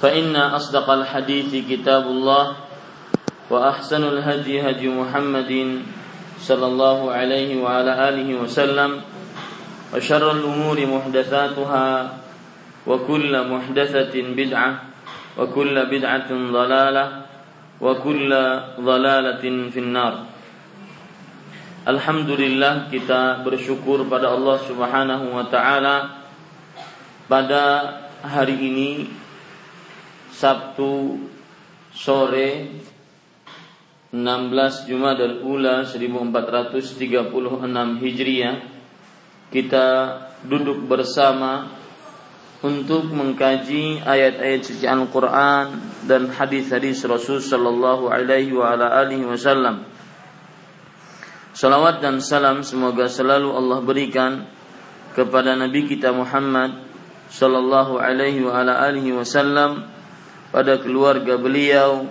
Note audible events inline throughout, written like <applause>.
فإن أصدق الحديث كتاب الله وأحسن الهدي هدي محمد صلى الله عليه وعلى آله وسلم وشر الأمور محدثاتها وكل محدثة بدعة وكل بدعة ضلالة وكل ضلالة في النار. Alhamdulillah kita bersyukur pada Allah Subhanahu wa taala pada hari ini Sabtu sore 16 Jumadal Ula 1436 Hijriah kita duduk bersama untuk mengkaji ayat-ayat suci Al-Qur'an dan hadis-hadis Rasul sallallahu alaihi wa ala alihi wasallam. Salawat dan salam semoga selalu Allah berikan kepada Nabi kita Muhammad sallallahu alaihi wa ala alihi wasallam pada keluarga beliau,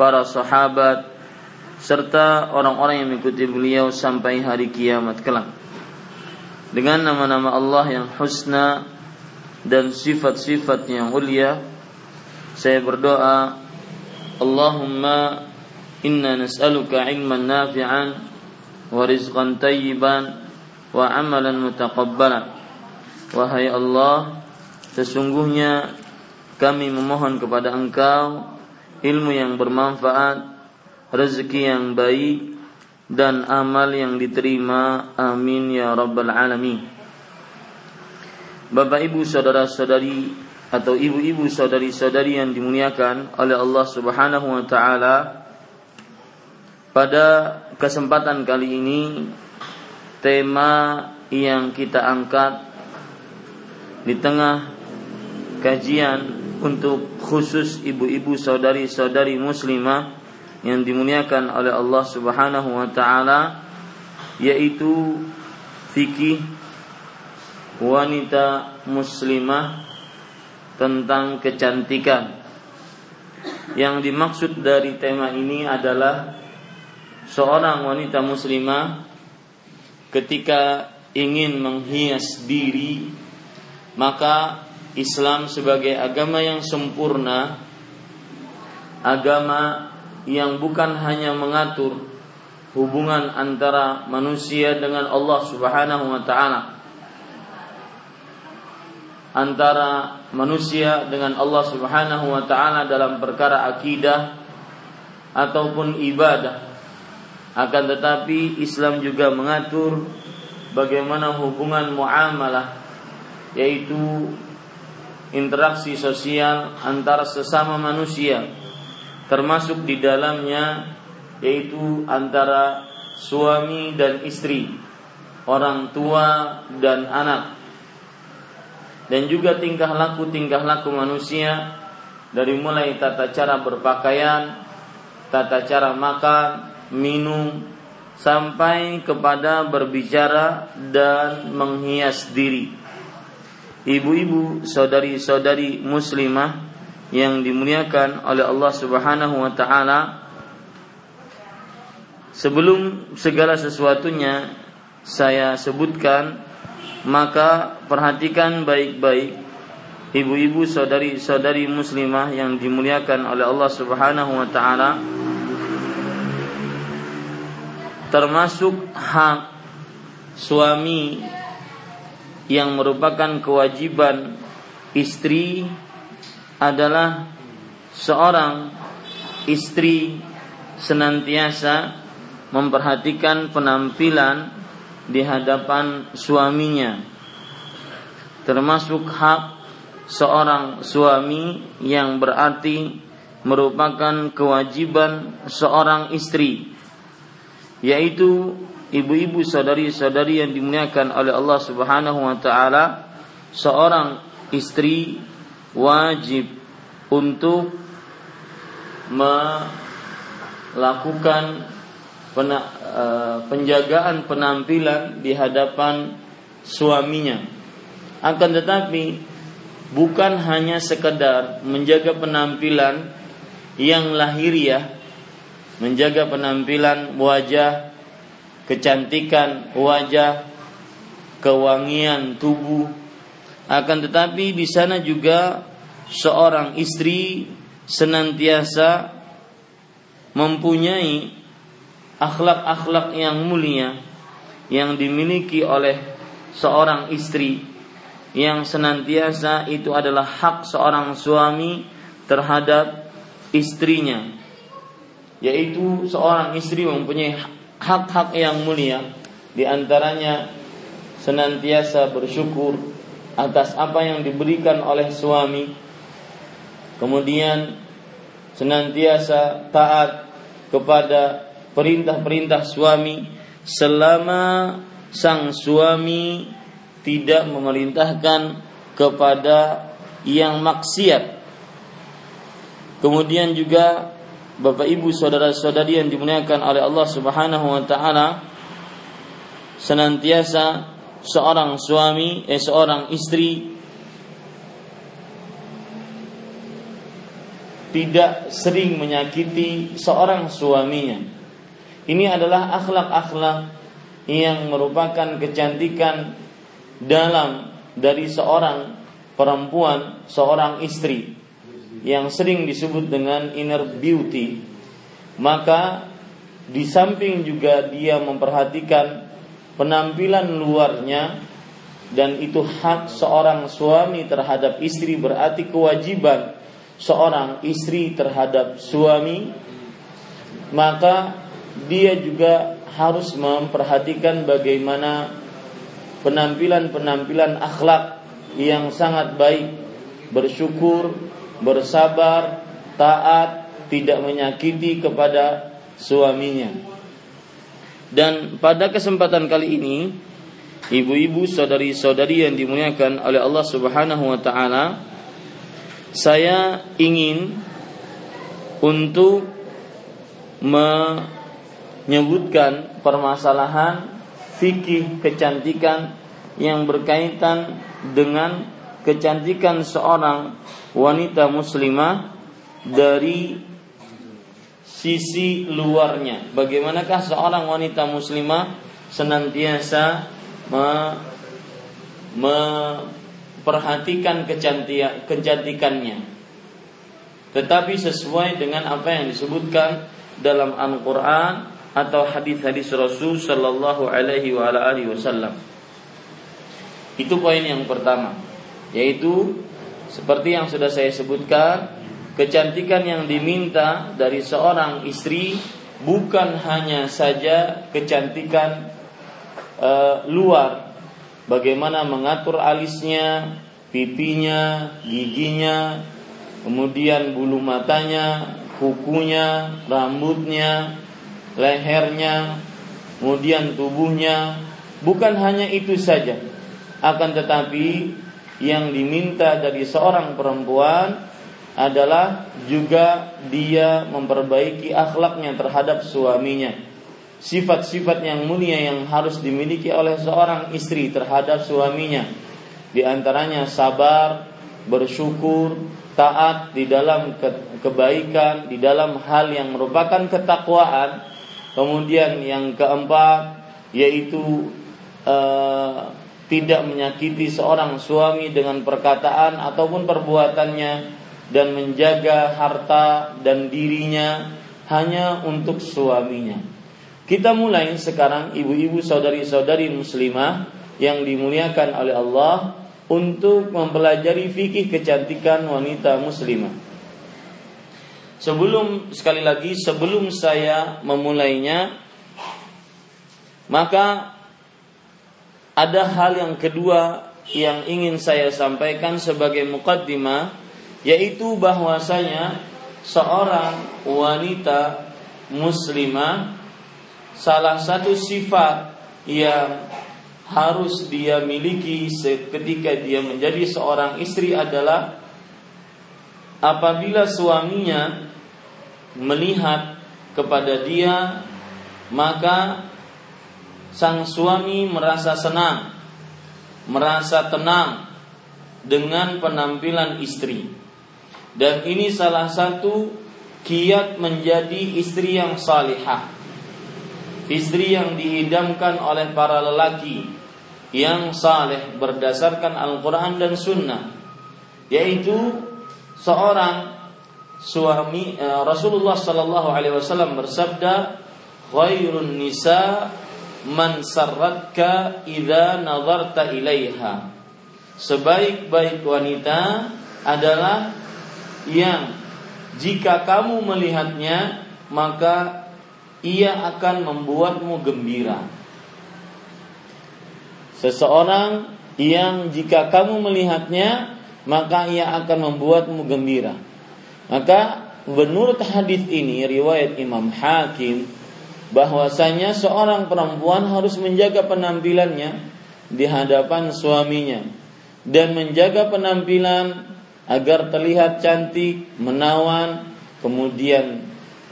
para sahabat, serta orang-orang yang mengikuti beliau sampai hari kiamat kelak. Dengan nama-nama Allah yang husna dan sifat-sifat yang mulia, saya berdoa, Allahumma inna nas'aluka ilman nafi'an wa rizqan tayyiban wa amalan mutaqabbalan. Wahai Allah, sesungguhnya kami memohon kepada Engkau ilmu yang bermanfaat, rezeki yang baik, dan amal yang diterima. Amin ya Rabbal Alamin. Bapak ibu saudara saudari atau ibu-ibu saudari saudari yang dimuliakan oleh Allah Subhanahu wa Ta'ala, pada kesempatan kali ini tema yang kita angkat di tengah kajian untuk khusus ibu-ibu saudari-saudari muslimah yang dimuliakan oleh Allah Subhanahu wa taala yaitu fikih wanita muslimah tentang kecantikan. Yang dimaksud dari tema ini adalah seorang wanita muslimah ketika ingin menghias diri maka Islam sebagai agama yang sempurna, agama yang bukan hanya mengatur hubungan antara manusia dengan Allah Subhanahu wa taala. Antara manusia dengan Allah Subhanahu wa taala dalam perkara akidah ataupun ibadah. Akan tetapi Islam juga mengatur bagaimana hubungan muamalah yaitu interaksi sosial antara sesama manusia termasuk di dalamnya yaitu antara suami dan istri, orang tua dan anak. Dan juga tingkah laku tingkah laku manusia dari mulai tata cara berpakaian, tata cara makan, minum sampai kepada berbicara dan menghias diri ibu-ibu, saudari-saudari muslimah yang dimuliakan oleh Allah Subhanahu wa taala. Sebelum segala sesuatunya saya sebutkan maka perhatikan baik-baik ibu-ibu saudari-saudari muslimah yang dimuliakan oleh Allah Subhanahu wa taala. Termasuk hak suami yang merupakan kewajiban istri adalah seorang istri senantiasa memperhatikan penampilan di hadapan suaminya. Termasuk hak seorang suami yang berarti merupakan kewajiban seorang istri yaitu ibu-ibu saudari-saudari yang dimuliakan oleh Allah Subhanahu wa taala seorang istri wajib untuk melakukan e, penjagaan penampilan di hadapan suaminya. Akan tetapi bukan hanya sekedar menjaga penampilan yang lahiriah menjaga penampilan wajah kecantikan wajah, kewangian tubuh. Akan tetapi di sana juga seorang istri senantiasa mempunyai akhlak-akhlak yang mulia yang dimiliki oleh seorang istri yang senantiasa itu adalah hak seorang suami terhadap istrinya yaitu seorang istri mempunyai hak-hak yang mulia di antaranya senantiasa bersyukur atas apa yang diberikan oleh suami kemudian senantiasa taat kepada perintah-perintah suami selama sang suami tidak memerintahkan kepada yang maksiat. Kemudian juga Bapak Ibu saudara-saudari yang dimuliakan oleh Allah Subhanahu wa taala senantiasa seorang suami eh seorang istri tidak sering menyakiti seorang suaminya. Ini adalah akhlak-akhlak yang merupakan kecantikan dalam dari seorang perempuan, seorang istri yang sering disebut dengan inner beauty, maka di samping juga dia memperhatikan penampilan luarnya dan itu hak seorang suami terhadap istri berarti kewajiban seorang istri terhadap suami maka dia juga harus memperhatikan bagaimana penampilan-penampilan akhlak yang sangat baik bersyukur bersabar, taat, tidak menyakiti kepada suaminya. Dan pada kesempatan kali ini, ibu-ibu, saudari-saudari yang dimuliakan oleh Allah Subhanahu wa taala, saya ingin untuk menyebutkan permasalahan fikih kecantikan yang berkaitan dengan kecantikan seorang wanita muslimah dari sisi luarnya. Bagaimanakah seorang wanita muslimah senantiasa me, memperhatikan kecantikannya. Tetapi sesuai dengan apa yang disebutkan dalam Al-Qur'an atau hadis-hadis Rasul sallallahu alaihi wa alihi wasallam. Itu poin yang pertama, yaitu seperti yang sudah saya sebutkan, kecantikan yang diminta dari seorang istri bukan hanya saja kecantikan e, luar, bagaimana mengatur alisnya, pipinya, giginya, kemudian bulu matanya, kukunya, rambutnya, lehernya, kemudian tubuhnya, bukan hanya itu saja, akan tetapi yang diminta dari seorang perempuan adalah juga dia memperbaiki akhlaknya terhadap suaminya. Sifat-sifat yang mulia yang harus dimiliki oleh seorang istri terhadap suaminya. Di antaranya sabar, bersyukur, taat di dalam kebaikan, di dalam hal yang merupakan ketakwaan. Kemudian yang keempat yaitu uh, tidak menyakiti seorang suami dengan perkataan ataupun perbuatannya dan menjaga harta dan dirinya hanya untuk suaminya. Kita mulai sekarang ibu-ibu saudari-saudari muslimah yang dimuliakan oleh Allah untuk mempelajari fikih kecantikan wanita muslimah. Sebelum sekali lagi sebelum saya memulainya maka ada hal yang kedua yang ingin saya sampaikan sebagai mukaddimah yaitu bahwasanya seorang wanita muslimah salah satu sifat yang harus dia miliki ketika dia menjadi seorang istri adalah apabila suaminya melihat kepada dia maka sang suami merasa senang, merasa tenang dengan penampilan istri. Dan ini salah satu kiat menjadi istri yang salihah. Istri yang diidamkan oleh para lelaki yang saleh berdasarkan Al-Quran dan Sunnah. Yaitu seorang suami eh, Rasulullah Sallallahu Alaihi Wasallam bersabda, "Khairun nisa man sarratka idza nazarta ilaiha. Sebaik-baik wanita adalah yang jika kamu melihatnya maka ia akan membuatmu gembira. Seseorang yang jika kamu melihatnya maka ia akan membuatmu gembira. Maka menurut hadis ini riwayat Imam Hakim bahwasanya seorang perempuan harus menjaga penampilannya di hadapan suaminya dan menjaga penampilan agar terlihat cantik, menawan, kemudian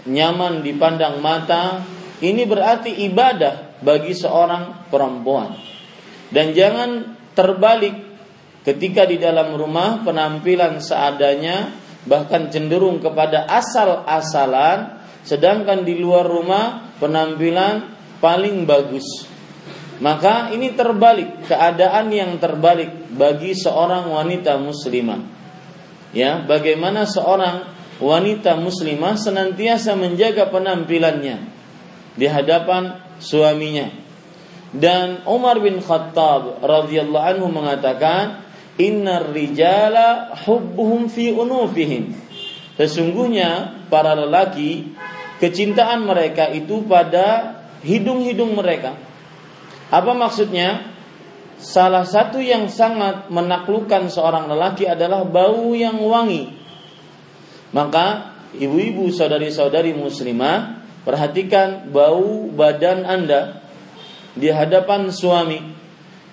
nyaman dipandang mata. Ini berarti ibadah bagi seorang perempuan. Dan jangan terbalik ketika di dalam rumah penampilan seadanya bahkan cenderung kepada asal-asalan sedangkan di luar rumah penampilan paling bagus. Maka ini terbalik, keadaan yang terbalik bagi seorang wanita muslimah. Ya, bagaimana seorang wanita muslimah senantiasa menjaga penampilannya di hadapan suaminya. Dan Umar bin Khattab radhiyallahu anhu mengatakan, "Innar rijala hubbuhum fi unufihim." Sesungguhnya para lelaki kecintaan mereka itu pada hidung-hidung mereka. Apa maksudnya? Salah satu yang sangat menaklukkan seorang lelaki adalah bau yang wangi. Maka ibu-ibu saudari-saudari muslimah perhatikan bau badan Anda di hadapan suami.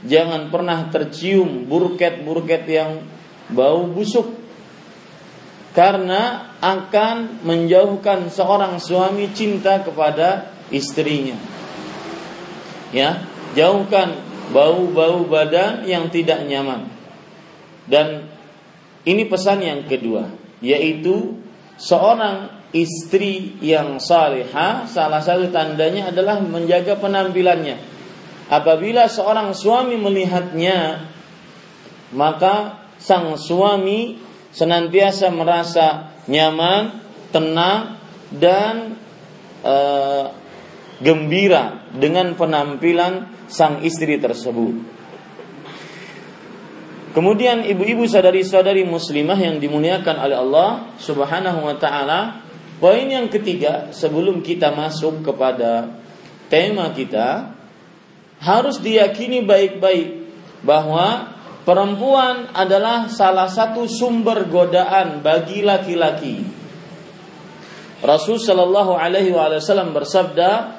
Jangan pernah tercium burket-burket yang bau busuk karena akan menjauhkan seorang suami cinta kepada istrinya. Ya, jauhkan bau-bau badan yang tidak nyaman. Dan ini pesan yang kedua, yaitu seorang istri yang salihah salah satu tandanya adalah menjaga penampilannya. Apabila seorang suami melihatnya, maka sang suami senantiasa merasa nyaman, tenang dan e, gembira dengan penampilan sang istri tersebut. Kemudian ibu-ibu sadari-sadari muslimah yang dimuliakan oleh Allah Subhanahu wa taala, poin yang ketiga sebelum kita masuk kepada tema kita harus diyakini baik-baik bahwa perempuan adalah salah satu sumber godaan bagi laki-laki. Rasul Shallallahu Alaihi Wasallam bersabda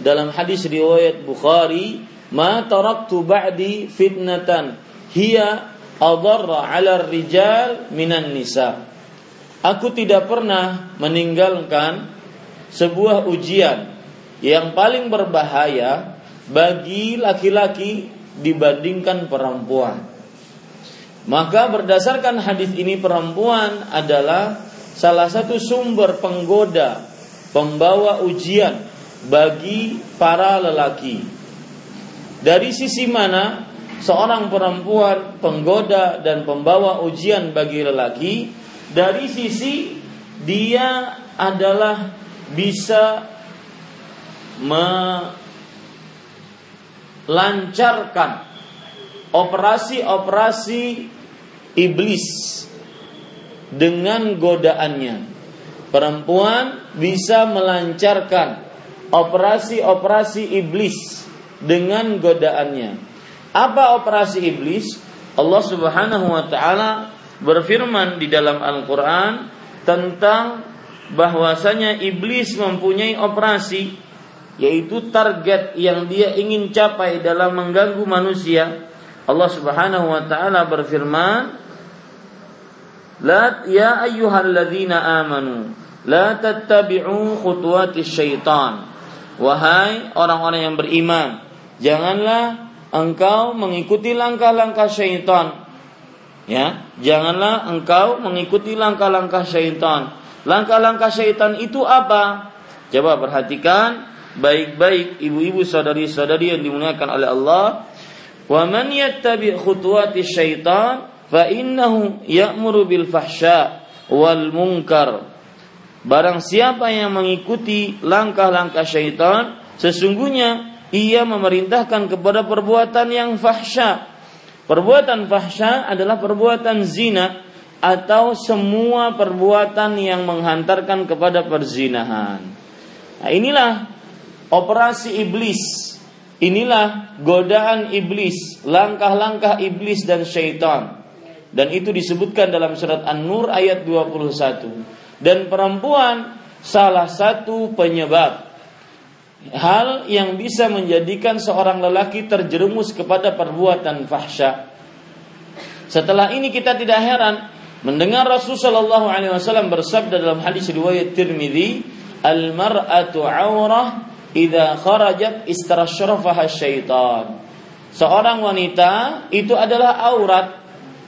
dalam hadis riwayat Bukhari, "Ma taraktu ba'di fitnatan hiya adarra 'ala rijal minan nisa." Aku tidak pernah meninggalkan sebuah ujian yang paling berbahaya bagi laki-laki dibandingkan perempuan Maka berdasarkan hadis ini perempuan adalah salah satu sumber penggoda, pembawa ujian bagi para lelaki. Dari sisi mana seorang perempuan penggoda dan pembawa ujian bagi lelaki? Dari sisi dia adalah bisa melancarkan operasi-operasi iblis dengan godaannya. Perempuan bisa melancarkan operasi-operasi iblis dengan godaannya. Apa operasi iblis? Allah Subhanahu wa taala berfirman di dalam Al-Qur'an tentang bahwasanya iblis mempunyai operasi yaitu target yang dia ingin capai dalam mengganggu manusia. Allah Subhanahu wa taala berfirman, "La ya ayyuhalladzina amanu, la tattabi'u khutuwatis syaitan." Wahai orang-orang yang beriman, janganlah engkau mengikuti langkah-langkah syaitan. Ya, janganlah engkau mengikuti langkah-langkah syaitan. Langkah-langkah syaitan itu apa? Coba perhatikan baik-baik ibu-ibu saudari-saudari yang dimuliakan oleh Allah. Wa man yattabi khutuwati syaitan fa innahu ya'muru bil fahsya wal munkar Barang siapa yang mengikuti langkah-langkah syaitan, sesungguhnya ia memerintahkan kepada perbuatan yang fahsya. Perbuatan fahsya adalah perbuatan zina atau semua perbuatan yang menghantarkan kepada perzinahan. Nah, inilah operasi iblis. Inilah godaan iblis, langkah-langkah iblis dan syaitan. Dan itu disebutkan dalam surat An-Nur ayat 21 dan perempuan salah satu penyebab hal yang bisa menjadikan seorang lelaki terjerumus kepada perbuatan fahsya. Setelah ini kita tidak heran mendengar Alaihi Wasallam bersabda dalam hadis riwayat Tirmidzi, "Al mar'atu aurah idza kharajat istarashrafaha syaitan." Seorang wanita itu adalah aurat.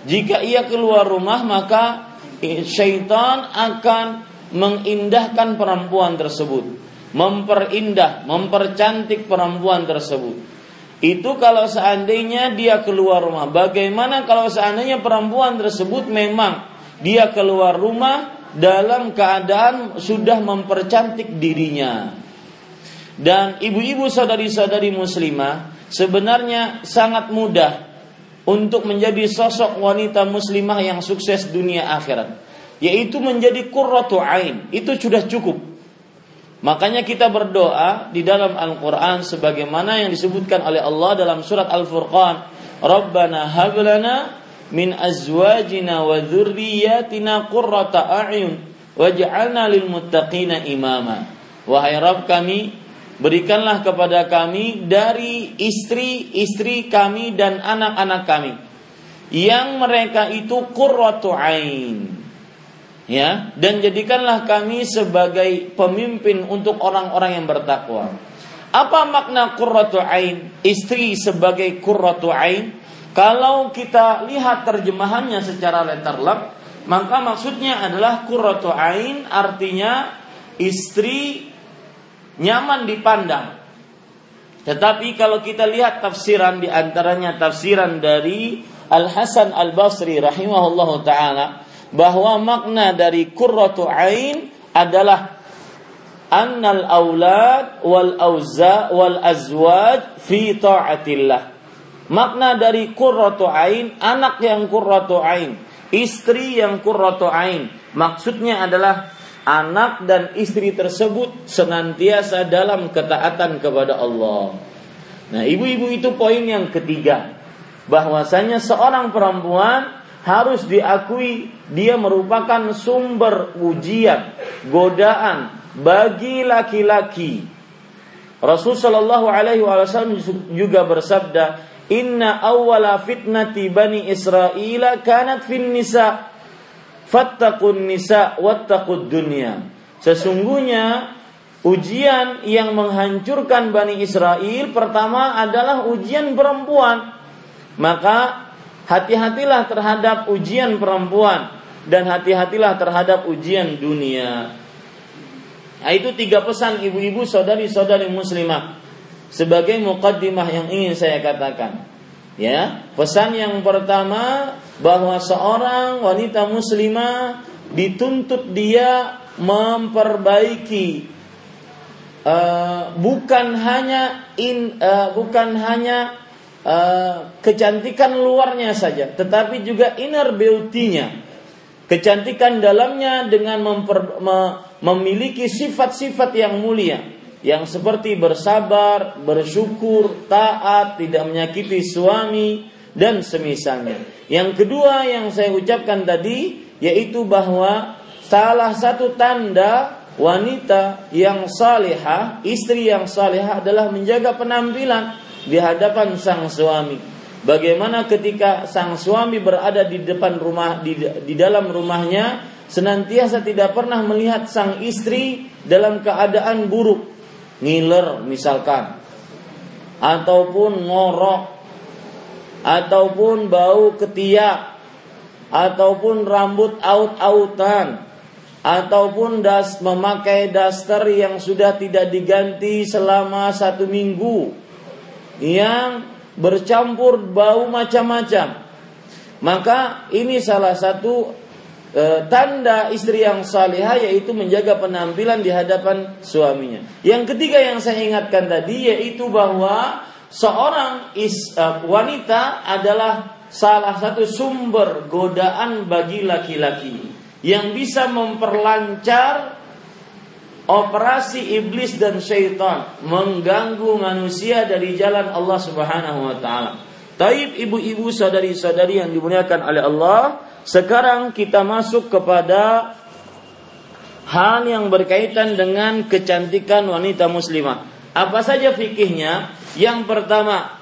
Jika ia keluar rumah maka syaitan akan mengindahkan perempuan tersebut, memperindah, mempercantik perempuan tersebut. Itu kalau seandainya dia keluar rumah. Bagaimana kalau seandainya perempuan tersebut memang dia keluar rumah dalam keadaan sudah mempercantik dirinya. Dan ibu-ibu saudari-saudari muslimah sebenarnya sangat mudah untuk menjadi sosok wanita muslimah yang sukses dunia akhirat yaitu menjadi qurratu ain. Itu sudah cukup. Makanya kita berdoa di dalam Al-Qur'an sebagaimana yang disebutkan oleh Allah dalam surat Al-Furqan Rabbana hablana min azwajina wa dzurriyyatina qurrata a'yun waj'alna lil muttaqina imama. Wahai Rabb kami berikanlah kepada kami dari istri-istri kami dan anak-anak kami. Yang mereka itu qurratu ain. Ya dan jadikanlah kami sebagai pemimpin untuk orang-orang yang bertakwa. Apa makna qurratu ain? Istri sebagai qurratu ain? Kalau kita lihat terjemahannya secara letterlek maka maksudnya adalah qurratu ain artinya istri nyaman dipandang. Tetapi kalau kita lihat tafsiran di antaranya tafsiran dari Al Hasan Al Basri rahimahullah taala bahwa makna dari qurratu ain adalah annal aulad wal auza wal azwaj fi taatillah. Makna dari qurratu ain anak yang qurratu ain, istri yang qurratu ain. Maksudnya adalah anak dan istri tersebut senantiasa dalam ketaatan kepada Allah. Nah, ibu-ibu itu poin yang ketiga. Bahwasanya seorang perempuan harus diakui dia merupakan sumber ujian, godaan bagi laki-laki. Rasul Shallallahu Alaihi Wasallam juga bersabda, Inna awwala fitnati bani Israel kanat fin nisa Fattakun nisa wattaqud dunya. Sesungguhnya ujian yang menghancurkan Bani Israel pertama adalah ujian perempuan. Maka hati-hatilah terhadap ujian perempuan dan hati-hatilah terhadap ujian dunia. Nah, itu tiga pesan ibu-ibu saudari-saudari muslimah sebagai mukaddimah yang ingin saya katakan. Ya, pesan yang pertama bahwa seorang wanita muslimah dituntut dia memperbaiki uh, bukan hanya in uh, bukan hanya uh, kecantikan luarnya saja, tetapi juga inner beauty-nya. Kecantikan dalamnya dengan memper, me, memiliki sifat-sifat yang mulia yang seperti bersabar, bersyukur, taat, tidak menyakiti suami dan semisalnya. Yang kedua yang saya ucapkan tadi yaitu bahwa salah satu tanda wanita yang salihah, istri yang salihah adalah menjaga penampilan di hadapan sang suami. Bagaimana ketika sang suami berada di depan rumah di, di dalam rumahnya senantiasa tidak pernah melihat sang istri dalam keadaan buruk. Ngiler misalkan. Ataupun ngorok ataupun bau ketiak ataupun rambut aut-autan ataupun das memakai daster yang sudah tidak diganti selama satu minggu yang bercampur bau macam-macam maka ini salah satu e, tanda istri yang salihah yaitu menjaga penampilan di hadapan suaminya. Yang ketiga yang saya ingatkan tadi yaitu bahwa seorang is, e, wanita adalah salah satu sumber godaan bagi laki-laki yang bisa memperlancar operasi iblis dan syaitan mengganggu manusia dari jalan Allah Subhanahu wa taala. Taib ibu-ibu saudari-saudari yang dimuliakan oleh Allah, sekarang kita masuk kepada hal yang berkaitan dengan kecantikan wanita muslimah. Apa saja fikihnya? Yang pertama,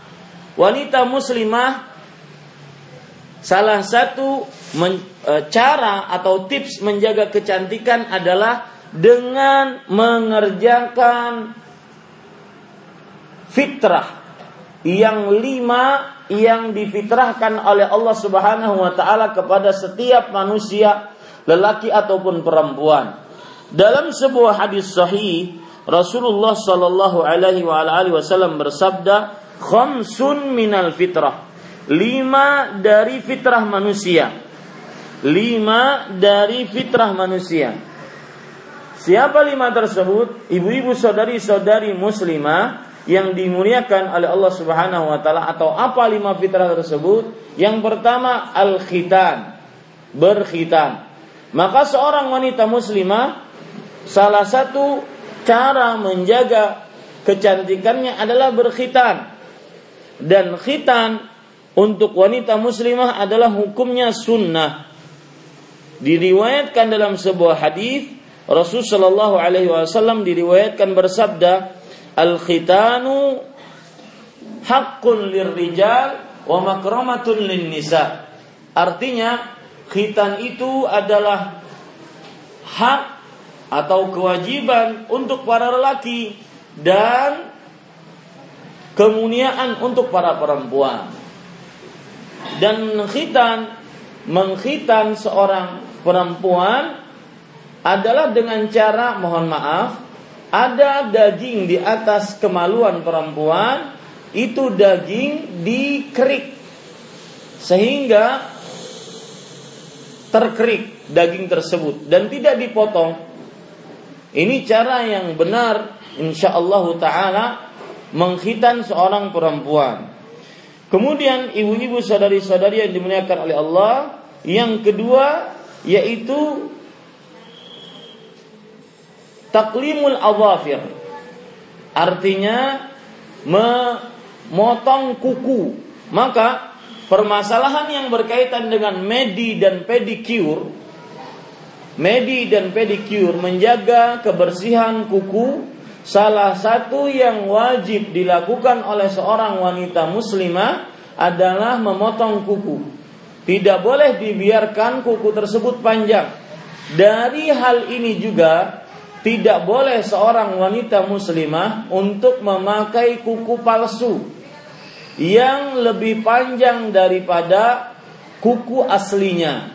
wanita muslimah salah satu men, e, cara atau tips menjaga kecantikan adalah dengan mengerjakan fitrah yang lima yang difitrahkan oleh Allah Subhanahu wa taala kepada setiap manusia lelaki ataupun perempuan. Dalam sebuah hadis sahih Rasulullah sallallahu alaihi wasallam bersabda, "Khamsun minal fitrah." Lima dari fitrah manusia. Lima dari fitrah manusia. Siapa lima tersebut? Ibu-ibu saudari-saudari muslimah yang dimuliakan oleh Allah Subhanahu wa taala atau apa lima fitrah tersebut? Yang pertama al-khitan, berkhitan. Maka seorang wanita muslimah salah satu cara menjaga kecantikannya adalah berkhitan. Dan khitan untuk wanita muslimah adalah hukumnya sunnah. Diriwayatkan dalam sebuah hadis Rasul Shallallahu Alaihi Wasallam diriwayatkan bersabda, al-khitanu haqqun lirrijal wa makramatun lin nisa. Artinya khitan itu adalah hak atau kewajiban untuk para lelaki dan kemuliaan untuk para perempuan. Dan khitan mengkhitan seorang perempuan adalah dengan cara mohon maaf ada daging di atas kemaluan perempuan, itu daging dikerik sehingga terkerik daging tersebut dan tidak dipotong. Ini cara yang benar insya Allah taala menghitan seorang perempuan. Kemudian ibu-ibu saudari-saudari yang dimuliakan oleh Allah, yang kedua yaitu taklimul awafir artinya memotong kuku maka permasalahan yang berkaitan dengan medi dan pedicure medi dan pedicure menjaga kebersihan kuku salah satu yang wajib dilakukan oleh seorang wanita muslimah adalah memotong kuku tidak boleh dibiarkan kuku tersebut panjang dari hal ini juga tidak boleh seorang wanita muslimah untuk memakai kuku palsu yang lebih panjang daripada kuku aslinya.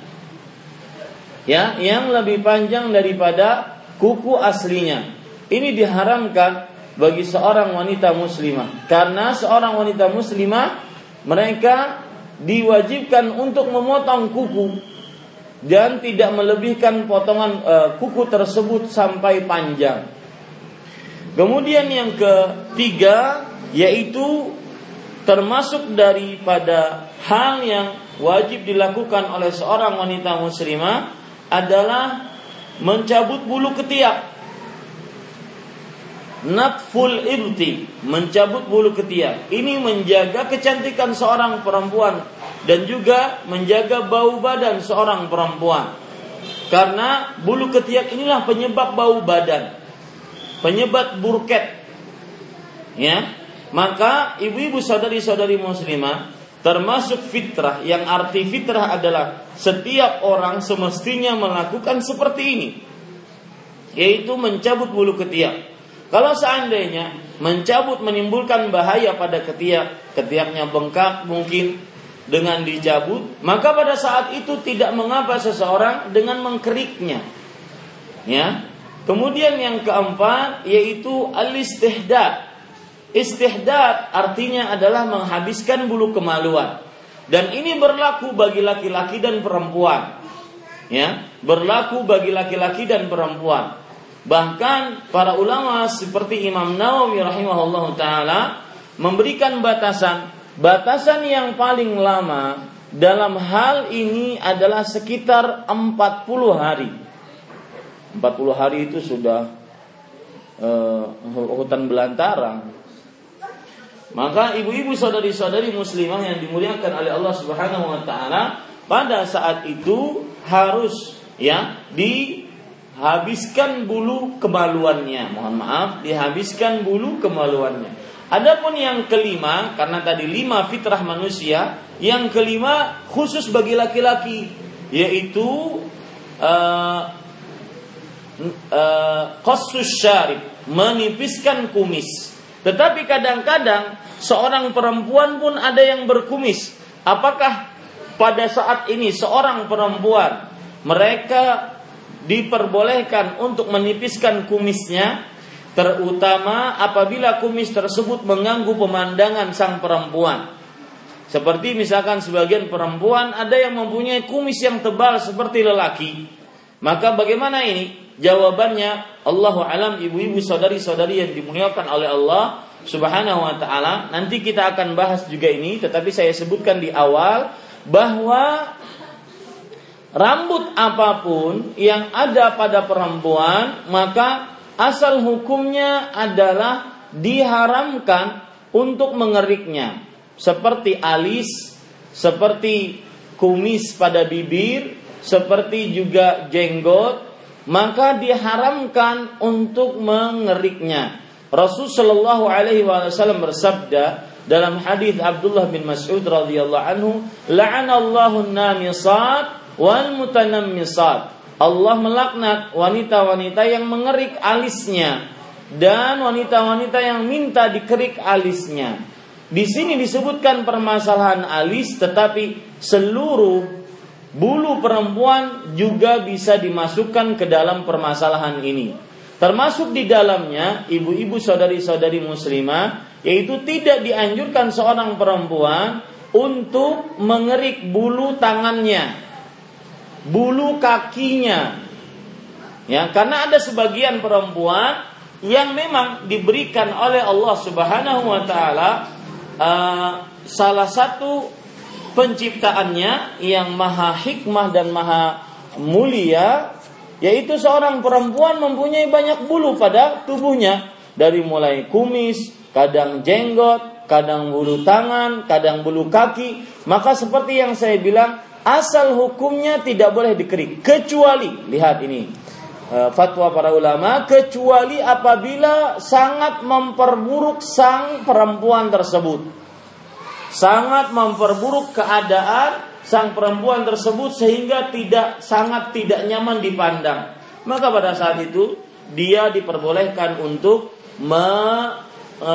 Ya, yang lebih panjang daripada kuku aslinya. Ini diharamkan bagi seorang wanita muslimah karena seorang wanita muslimah mereka diwajibkan untuk memotong kuku dan tidak melebihkan potongan uh, kuku tersebut sampai panjang. Kemudian yang ketiga yaitu termasuk daripada hal yang wajib dilakukan oleh seorang wanita muslimah adalah mencabut bulu ketiak. Natful ibti, mencabut bulu ketiak. Ini menjaga kecantikan seorang perempuan dan juga menjaga bau badan seorang perempuan. Karena bulu ketiak inilah penyebab bau badan. Penyebab burket. Ya, maka ibu-ibu saudari-saudari muslimah termasuk fitrah yang arti fitrah adalah setiap orang semestinya melakukan seperti ini yaitu mencabut bulu ketiak. Kalau seandainya mencabut menimbulkan bahaya pada ketiak, ketiaknya bengkak mungkin dengan dicabut, maka pada saat itu tidak mengapa seseorang dengan mengkeriknya. Ya. Kemudian yang keempat yaitu al-istihdad Istihdad artinya adalah menghabiskan bulu kemaluan. Dan ini berlaku bagi laki-laki dan perempuan. Ya, berlaku bagi laki-laki dan perempuan. Bahkan para ulama seperti Imam Nawawi rahimahullah taala memberikan batasan batasan yang paling lama dalam hal ini adalah sekitar 40 hari. 40 hari itu sudah uh, hutan belantara maka ibu-ibu saudari-saudari muslimah yang dimuliakan oleh Allah Subhanahu wa taala pada saat itu harus ya dihabiskan bulu kemaluannya. Mohon maaf, dihabiskan bulu kemaluannya. Adapun yang kelima, karena tadi lima fitrah manusia, yang kelima khusus bagi laki-laki, yaitu uh, uh, menipiskan kumis. Tetapi kadang-kadang seorang perempuan pun ada yang berkumis. Apakah pada saat ini seorang perempuan mereka diperbolehkan untuk menipiskan kumisnya terutama apabila kumis tersebut mengganggu pemandangan sang perempuan. Seperti misalkan sebagian perempuan ada yang mempunyai kumis yang tebal seperti lelaki. Maka bagaimana ini? Jawabannya Allahu alam ibu-ibu saudari-saudari yang dimuliakan oleh Allah Subhanahu wa taala. Nanti kita akan bahas juga ini tetapi saya sebutkan di awal bahwa rambut apa pun yang ada pada perempuan maka asal hukumnya adalah diharamkan untuk mengeriknya seperti alis, seperti kumis pada bibir, seperti juga jenggot, maka diharamkan untuk mengeriknya. Rasul Shallallahu Alaihi Wasallam bersabda dalam hadis Abdullah bin Mas'ud radhiyallahu anhu, "La'anallahu namisat wal mutanammisat." Allah melaknat wanita-wanita yang mengerik alisnya dan wanita-wanita yang minta dikerik alisnya. Di sini disebutkan permasalahan alis tetapi seluruh bulu perempuan juga bisa dimasukkan ke dalam permasalahan ini. Termasuk di dalamnya ibu-ibu saudari-saudari muslimah yaitu tidak dianjurkan seorang perempuan untuk mengerik bulu tangannya, bulu kakinya. Ya, karena ada sebagian perempuan yang memang diberikan oleh Allah Subhanahu wa taala uh, salah satu penciptaannya yang maha hikmah dan maha mulia yaitu seorang perempuan mempunyai banyak bulu pada tubuhnya. Dari mulai kumis, kadang jenggot, kadang bulu tangan, kadang bulu kaki. Maka seperti yang saya bilang, asal hukumnya tidak boleh dikerik kecuali lihat ini eh, fatwa para ulama kecuali apabila sangat memperburuk sang perempuan tersebut sangat memperburuk keadaan sang perempuan tersebut sehingga tidak sangat tidak nyaman dipandang. Maka pada saat itu dia diperbolehkan untuk me, e,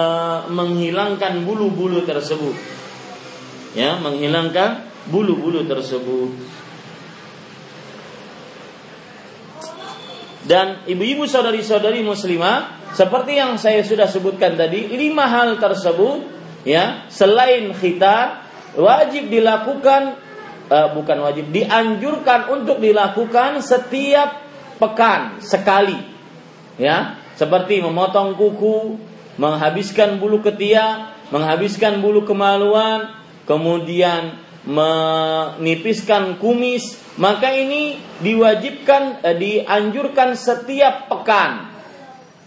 menghilangkan bulu-bulu tersebut. Ya, menghilangkan bulu-bulu tersebut. Dan ibu-ibu saudari-saudari muslimah seperti yang saya sudah sebutkan tadi, lima hal tersebut ya, selain khitan wajib dilakukan uh, bukan wajib, dianjurkan untuk dilakukan setiap pekan sekali. Ya, seperti memotong kuku, menghabiskan bulu ketiak, menghabiskan bulu kemaluan, kemudian menipiskan kumis, maka ini diwajibkan eh, dianjurkan setiap pekan.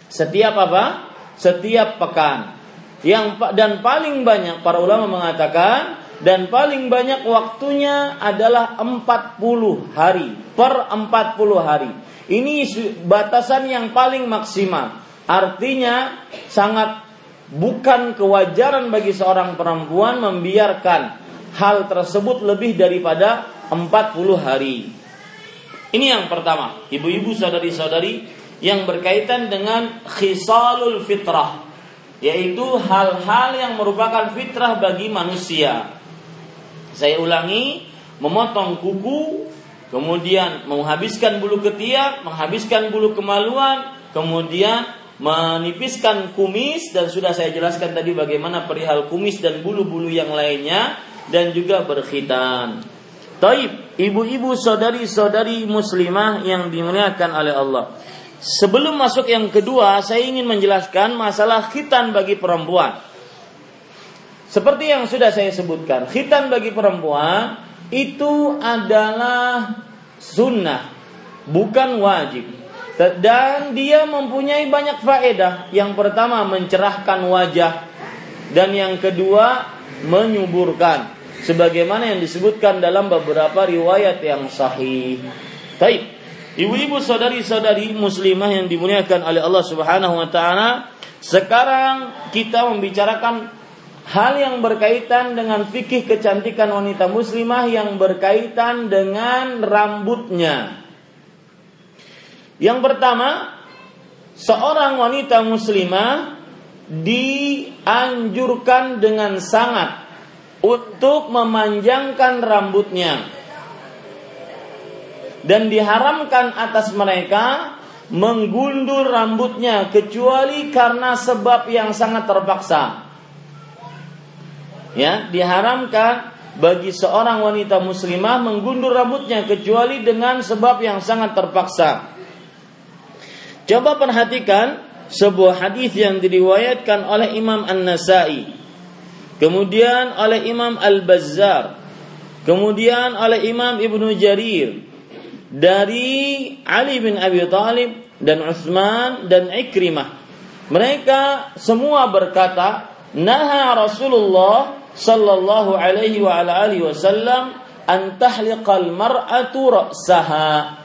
Setiap apa? Setiap pekan. Yang dan paling banyak para ulama mengatakan dan paling banyak waktunya adalah 40 hari per 40 hari. Ini batasan yang paling maksimal. Artinya sangat bukan kewajaran bagi seorang perempuan membiarkan hal tersebut lebih daripada 40 hari. Ini yang pertama, ibu-ibu saudari-saudari yang berkaitan dengan khisalul fitrah, yaitu hal-hal yang merupakan fitrah bagi manusia. Saya ulangi, memotong kuku, kemudian menghabiskan bulu ketiak, menghabiskan bulu kemaluan, kemudian menipiskan kumis dan sudah saya jelaskan tadi bagaimana perihal kumis dan bulu-bulu yang lainnya dan juga berkhitan. Taib, ibu-ibu saudari-saudari muslimah yang dimuliakan oleh Allah. Sebelum masuk yang kedua, saya ingin menjelaskan masalah khitan bagi perempuan. Seperti yang sudah saya sebutkan, khitan bagi perempuan itu adalah sunnah, bukan wajib. Dan dia mempunyai banyak faedah. Yang pertama mencerahkan wajah dan yang kedua menyuburkan sebagaimana yang disebutkan dalam beberapa riwayat yang sahih. Baik. Ibu-ibu saudari-saudari muslimah yang dimuliakan oleh Allah Subhanahu wa taala, sekarang kita membicarakan hal yang berkaitan dengan fikih kecantikan wanita muslimah yang berkaitan dengan rambutnya. Yang pertama, seorang wanita muslimah dianjurkan dengan sangat untuk memanjangkan rambutnya dan diharamkan atas mereka menggundur rambutnya kecuali karena sebab yang sangat terpaksa. Ya, diharamkan bagi seorang wanita muslimah menggundur rambutnya kecuali dengan sebab yang sangat terpaksa. Coba perhatikan sebuah hadis yang diriwayatkan oleh Imam An-Nasai kemudian oleh Imam Al-Bazzar, kemudian oleh Imam Ibnu Jarir dari Ali bin Abi Thalib dan Utsman dan Ikrimah. Mereka semua berkata, "Naha Rasulullah sallallahu alaihi wa ala alihi wasallam an tahliqal mar'atu ra'saha."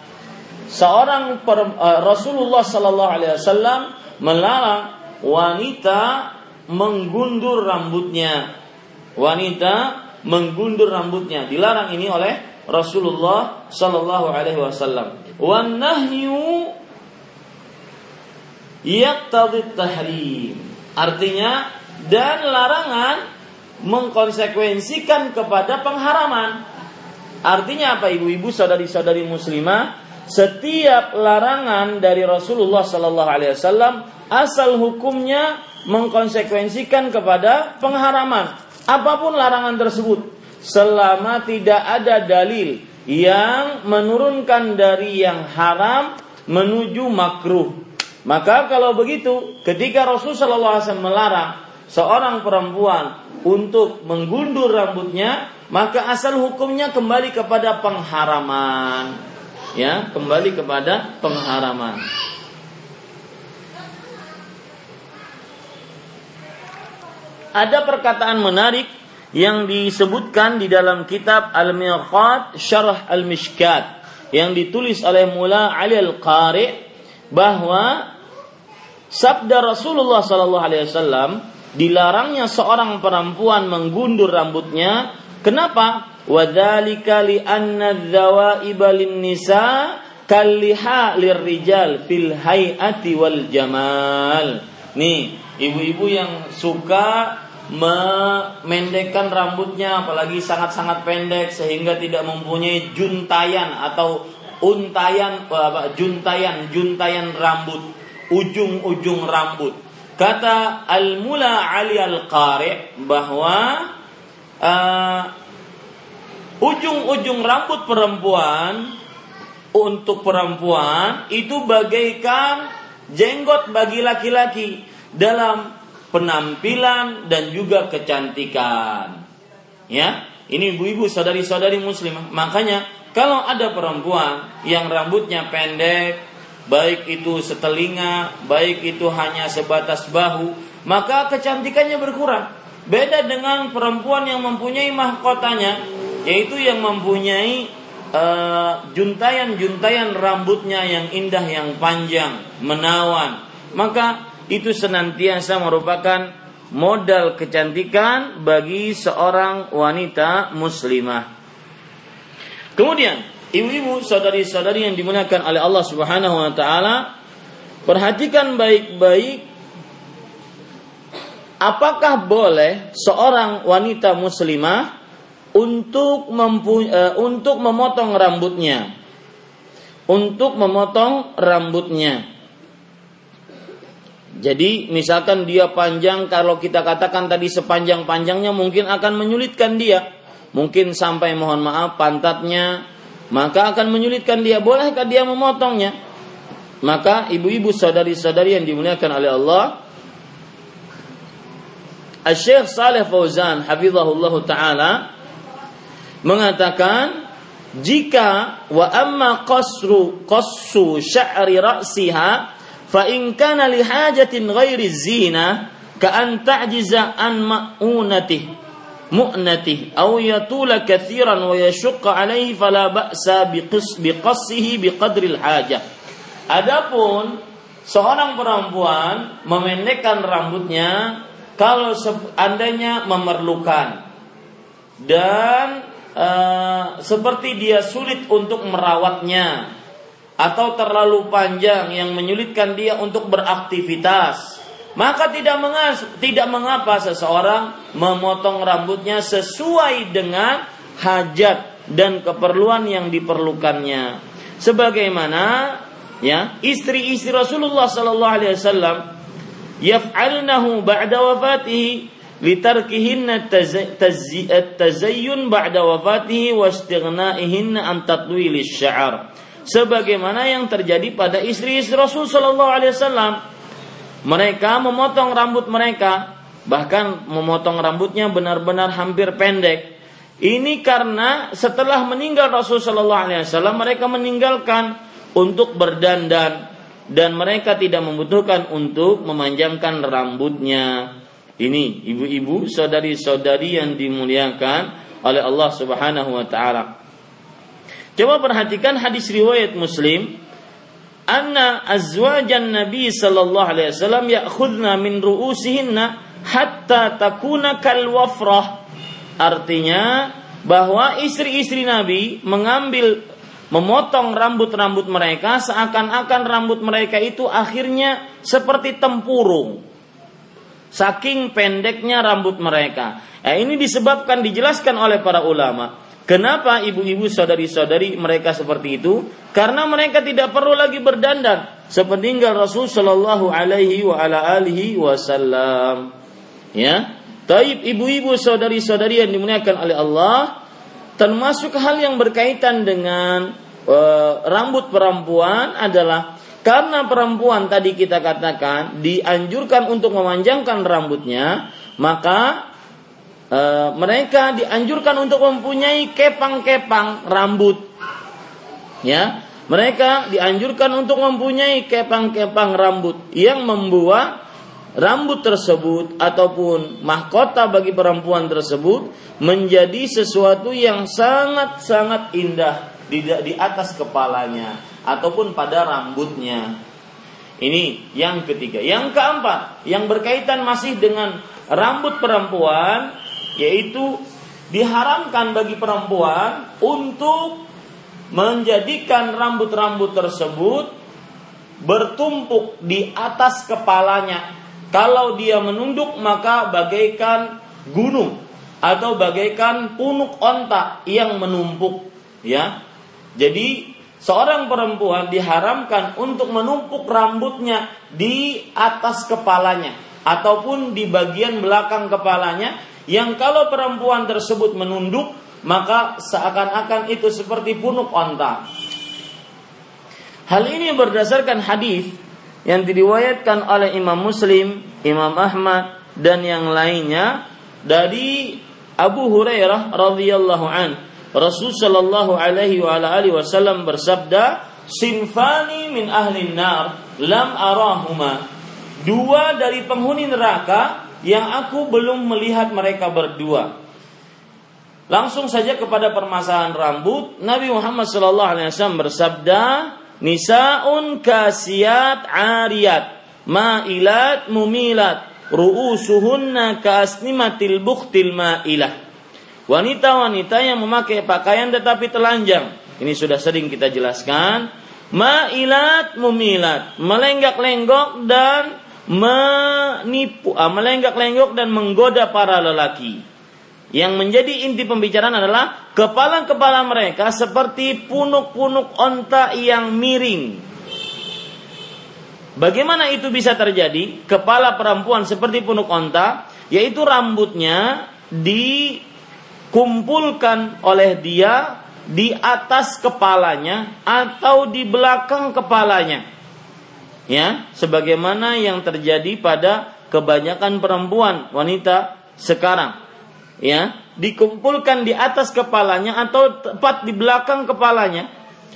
Seorang per, uh, Rasulullah sallallahu alaihi wasallam melarang wanita menggundur rambutnya. Wanita menggundur rambutnya. Dilarang ini oleh Rasulullah Sallallahu Alaihi Wasallam. Wan nahyu tahrim. Artinya dan larangan mengkonsekuensikan kepada pengharaman. Artinya apa ibu-ibu saudari-saudari muslimah? Setiap larangan dari Rasulullah Sallallahu Alaihi Wasallam asal hukumnya mengkonsekuensikan kepada pengharaman apa pun larangan tersebut selama tidak ada dalil yang menurunkan dari yang haram menuju makruh. Maka kalau begitu, ketika Rasulullah SAW melarang seorang perempuan untuk menggundur rambutnya, maka asal hukumnya kembali kepada pengharaman. Ya, kembali kepada pengharaman. ada perkataan menarik yang disebutkan di dalam kitab Al-Mirqat Syarah Al-Mishkat. Yang ditulis oleh Mula Ali Al-Qari bahwa sabda Rasulullah sallallahu alaihi wasallam dilarangnya seorang perempuan menggundur rambutnya. Kenapa? Wadzalika li anna dzawaiba nisa kalliha lirrijal fil hayati wal jamal. Nih ibu-ibu yang suka memendekkan rambutnya apalagi sangat-sangat pendek sehingga tidak mempunyai juntayan atau untayan apa juntayan juntayan rambut ujung-ujung rambut. Kata al-mula ali al-qari bahwa uh, ujung-ujung rambut perempuan untuk perempuan itu bagaikan jenggot bagi laki-laki. Dalam penampilan dan juga kecantikan. Ya, ini ibu-ibu saudari-saudari muslimah. Makanya kalau ada perempuan yang rambutnya pendek, baik itu setelinga, baik itu hanya sebatas bahu, maka kecantikannya berkurang. Beda dengan perempuan yang mempunyai mahkotanya, yaitu yang mempunyai uh, juntayan-juntayan rambutnya yang indah, yang panjang, menawan. Maka itu senantiasa merupakan modal kecantikan bagi seorang wanita muslimah. Kemudian, ibu-ibu, saudari-saudari yang dimuliakan oleh Allah Subhanahu wa taala, perhatikan baik-baik apakah boleh seorang wanita muslimah untuk mempu, uh, untuk memotong rambutnya untuk memotong rambutnya jadi misalkan dia panjang kalau kita katakan tadi sepanjang-panjangnya mungkin akan menyulitkan dia. Mungkin sampai mohon maaf pantatnya maka akan menyulitkan dia. Bolehkah dia memotongnya? Maka ibu-ibu saudari-saudari yang dimuliakan oleh Allah Syekh Saleh Fauzan hafizahullah taala mengatakan jika wa amma qasru qassu sya'ri ra'siha fa in kana li hajatin ghairi zina ka an ta'jiza an aw yatula wa yashqa fala ba'sa adapun seorang perempuan memendekkan rambutnya kalau seandainya memerlukan. Dan e, seperti dia sulit untuk merawatnya atau terlalu panjang yang menyulitkan dia untuk beraktivitas maka tidak mengas tidak mengapa seseorang memotong rambutnya sesuai dengan hajat dan keperluan yang diperlukannya. Sebagaimana ya istri-istri Rasulullah sallallahu alaihi wasallam yaf'alnahu ba'da wafatihi litarkihinna tazayyun ba'da wafatihi wa istighnaihinna an tatwil syar sebagaimana yang terjadi pada istri-istri Rasul sallallahu alaihi wasallam mereka memotong rambut mereka bahkan memotong rambutnya benar-benar hampir pendek ini karena setelah meninggal Rasul sallallahu alaihi wasallam mereka meninggalkan untuk berdandan dan mereka tidak membutuhkan untuk memanjangkan rambutnya. Ini ibu-ibu, saudari-saudari yang dimuliakan oleh Allah Subhanahu wa taala. Coba perhatikan hadis riwayat Muslim anna azwajan Nabi sallallahu alaihi wasallam ya'khudna min ru'usihinna hatta takuna kal wafrah. Artinya bahwa istri-istri Nabi mengambil memotong rambut-rambut mereka seakan-akan rambut mereka itu akhirnya seperti tempurung. Saking pendeknya rambut mereka. Nah, ini disebabkan dijelaskan oleh para ulama. Kenapa ibu-ibu saudari-saudari mereka seperti itu? Karena mereka tidak perlu lagi berdandan sepeninggal Rasul Shallallahu Alaihi wa ala alihi Wasallam. Ya, taib ibu-ibu saudari-saudari yang dimuliakan oleh Allah, termasuk hal yang berkaitan dengan e, rambut perempuan adalah karena perempuan tadi kita katakan dianjurkan untuk memanjangkan rambutnya, maka e, mereka dianjurkan untuk mempunyai kepang-kepang rambut. Ya, mereka dianjurkan untuk mempunyai kepang-kepang rambut yang membuat rambut tersebut ataupun mahkota bagi perempuan tersebut menjadi sesuatu yang sangat-sangat indah di, di atas kepalanya ataupun pada rambutnya. Ini yang ketiga. Yang keempat, yang berkaitan masih dengan rambut perempuan, yaitu diharamkan bagi perempuan untuk menjadikan rambut-rambut tersebut bertumpuk di atas kepalanya. Kalau dia menunduk maka bagaikan gunung atau bagaikan punuk onta yang menumpuk ya. Jadi seorang perempuan diharamkan untuk menumpuk rambutnya di atas kepalanya ataupun di bagian belakang kepalanya yang kalau perempuan tersebut menunduk maka seakan-akan itu seperti punuk onta. Hal ini berdasarkan hadis yang diriwayatkan oleh Imam Muslim, Imam Ahmad dan yang lainnya dari Abu Hurairah radhiyallahu an. Rasul sallallahu alaihi wa alihi wasallam bersabda, "Sinfani min ahli nar lam arahuma." Dua dari penghuni neraka yang aku belum melihat mereka berdua. Langsung saja kepada permasalahan rambut, Nabi Muhammad sallallahu alaihi wasallam bersabda, "Nisaun kasiyat ariyat, ma'ilat mumilat, ru'usuhunna kasnimatil buktil ma'ilah." Wanita-wanita yang memakai pakaian tetapi telanjang. Ini sudah sering kita jelaskan. Ma'ilat mumilat, melenggak-lenggok dan menipu, ah, melenggak-lenggok dan menggoda para lelaki. Yang menjadi inti pembicaraan adalah kepala-kepala mereka seperti punuk-punuk onta yang miring. Bagaimana itu bisa terjadi? Kepala perempuan seperti punuk onta, yaitu rambutnya dikumpulkan oleh dia di atas kepalanya atau di belakang kepalanya. Ya, sebagaimana yang terjadi pada kebanyakan perempuan wanita sekarang. Ya dikumpulkan di atas kepalanya atau tepat di belakang kepalanya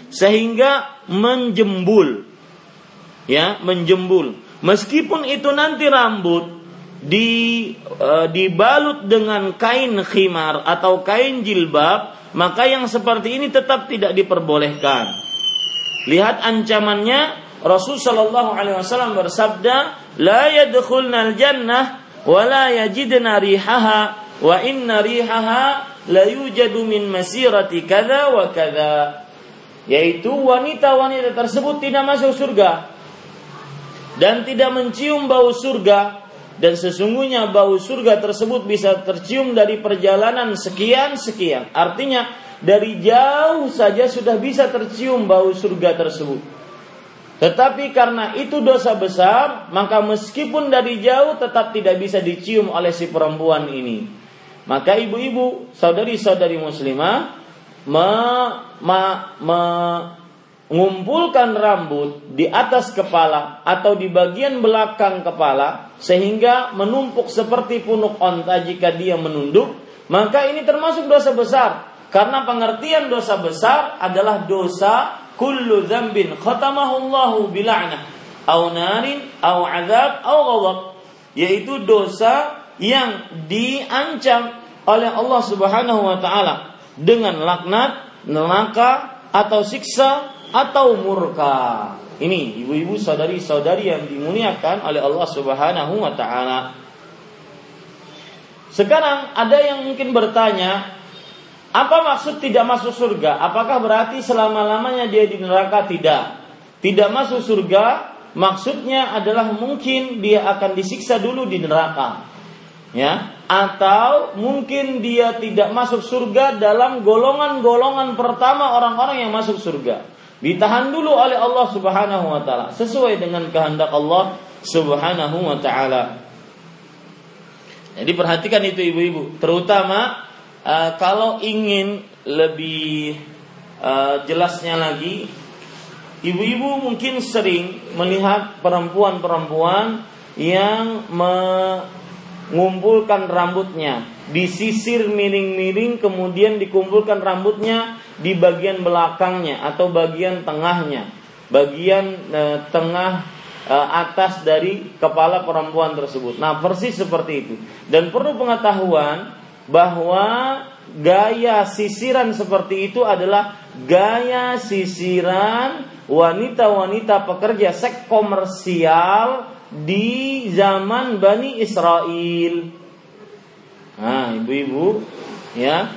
sehingga menjembul. Ya menjembul. Meskipun itu nanti rambut di e, dibalut dengan kain khimar atau kain jilbab maka yang seperti ini tetap tidak diperbolehkan. Lihat ancamannya Rasul Shallallahu Alaihi Wasallam bersabda wa la yajidna rihaha wa inna rihaha la yujadu min masirati kada wa kada yaitu wanita-wanita tersebut tidak masuk surga dan tidak mencium bau surga dan sesungguhnya bau surga tersebut bisa tercium dari perjalanan sekian sekian artinya dari jauh saja sudah bisa tercium bau surga tersebut tetapi karena itu dosa besar, maka meskipun dari jauh tetap tidak bisa dicium oleh si perempuan ini. Maka ibu-ibu, saudari-saudari muslimah me, me, mengumpulkan rambut di atas kepala atau di bagian belakang kepala sehingga menumpuk seperti punuk onta jika dia menunduk, maka ini termasuk dosa besar. Karena pengertian dosa besar adalah dosa kullu dzambin khatamahullahu bila'nah au narin au azab au ghadab yaitu dosa yang diancam oleh Allah Subhanahu wa taala dengan laknat, neraka atau siksa atau murka. Ini ibu-ibu saudari-saudari yang dimuliakan oleh Allah Subhanahu wa taala. Sekarang ada yang mungkin bertanya, apa maksud tidak masuk surga? Apakah berarti selama-lamanya dia di neraka? Tidak. Tidak masuk surga maksudnya adalah mungkin dia akan disiksa dulu di neraka ya atau mungkin dia tidak masuk surga dalam golongan-golongan pertama orang-orang yang masuk surga ditahan dulu oleh Allah Subhanahu wa taala sesuai dengan kehendak Allah Subhanahu wa taala jadi perhatikan itu ibu-ibu terutama uh, kalau ingin lebih uh, jelasnya lagi ibu-ibu mungkin sering melihat perempuan-perempuan yang me mengumpulkan rambutnya, disisir miring-miring kemudian dikumpulkan rambutnya di bagian belakangnya atau bagian tengahnya, bagian e, tengah atas dari kepala perempuan tersebut. Nah, persis seperti itu. Dan perlu pengetahuan bahwa gaya sisiran seperti itu adalah gaya sisiran wanita-wanita pekerja seks komersial di zaman Bani Israel. Nah, ibu-ibu, ya.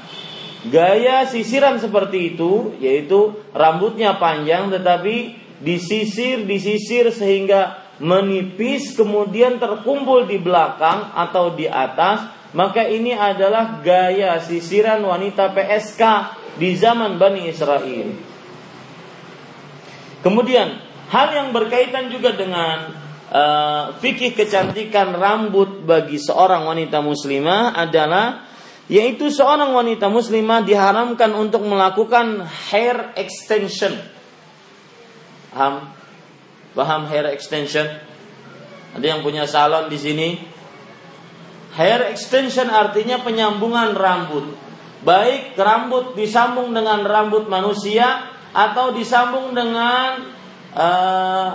Gaya sisiran seperti itu yaitu rambutnya panjang tetapi disisir disisir sehingga menipis kemudian terkumpul di belakang atau di atas, maka ini adalah gaya sisiran wanita PSK di zaman Bani Israel. Kemudian hal yang berkaitan juga dengan uh, fikih kecantikan rambut bagi seorang wanita muslimah adalah yaitu seorang wanita muslimah diharamkan untuk melakukan hair extension. Paham? Paham hair extension? Ada yang punya salon di sini? Hair extension artinya penyambungan rambut. Baik rambut disambung dengan rambut manusia atau disambung dengan uh,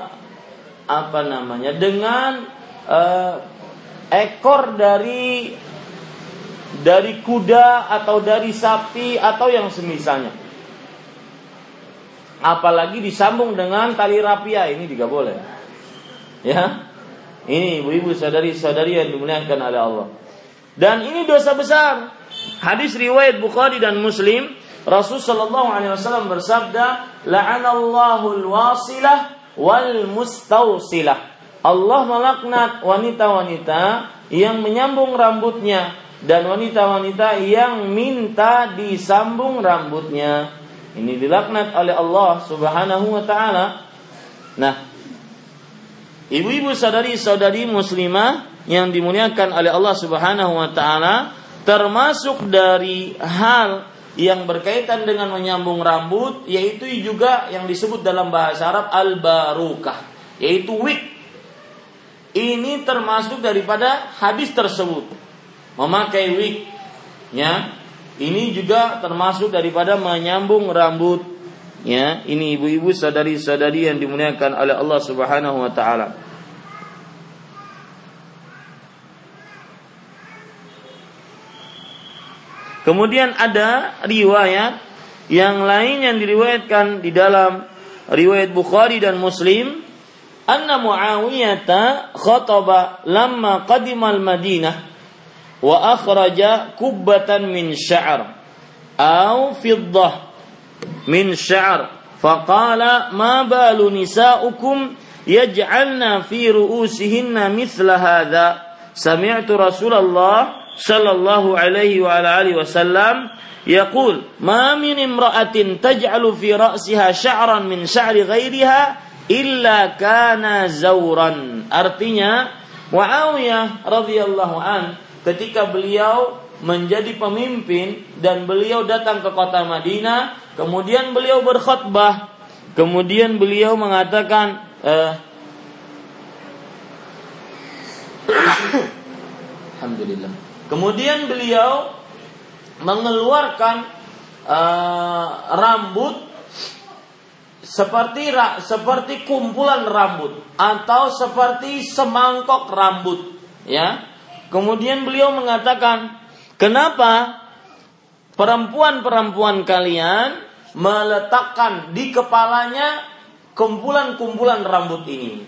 apa namanya? Dengan uh, ekor dari dari kuda atau dari sapi atau yang semisalnya. Apalagi disambung dengan tali rapia ini juga boleh. Ya. Ini ibu-ibu saudari-saudari yang dimuliakan oleh Allah. Dan ini dosa besar. Hadis riwayat Bukhari dan Muslim, Rasul sallallahu alaihi wasallam bersabda, "La'anallahu al-wasilah wal mustausilah." Allah melaknat wanita-wanita yang menyambung rambutnya dan wanita-wanita yang minta disambung rambutnya. Ini dilaknat oleh Allah Subhanahu wa taala. Nah, ibu-ibu saudari-saudari muslimah yang dimuliakan oleh Allah Subhanahu wa taala termasuk dari hal yang berkaitan dengan menyambung rambut yaitu juga yang disebut dalam bahasa Arab al-barukah yaitu wig. Ini termasuk daripada hadis tersebut. Memakai wig ya. Ini juga termasuk daripada menyambung rambut ya ini ibu-ibu sadari-sadari yang dimuliakan oleh Allah Subhanahu wa taala. Kemudian ada riwayat yang lain yang diriwayatkan di dalam riwayat Bukhari dan Muslim. Anna Muawiyah khataba lamma qadimal Madinah wa akhraja kubbatan min sya'ar au fiddah min sya'ar faqala ma balu nisa'ukum yaj'alna fi ru'usihinna mithla hadha? Sami'tu Rasulullah sallallahu alaihi wa ala alihi wasallam yaqul ma min imra'atin taj'alu fi ra'siha sya'ran min sya'ri ghairiha illa kana zawran. Artinya Muawiyah radhiyallahu an ketika beliau menjadi pemimpin dan beliau datang ke kota Madinah, kemudian beliau berkhutbah, kemudian beliau mengatakan, eh, Alhamdulillah. Kemudian beliau mengeluarkan uh, rambut seperti seperti kumpulan rambut atau seperti semangkok rambut, ya. Kemudian beliau mengatakan, "Kenapa perempuan-perempuan kalian meletakkan di kepalanya kumpulan-kumpulan rambut ini?"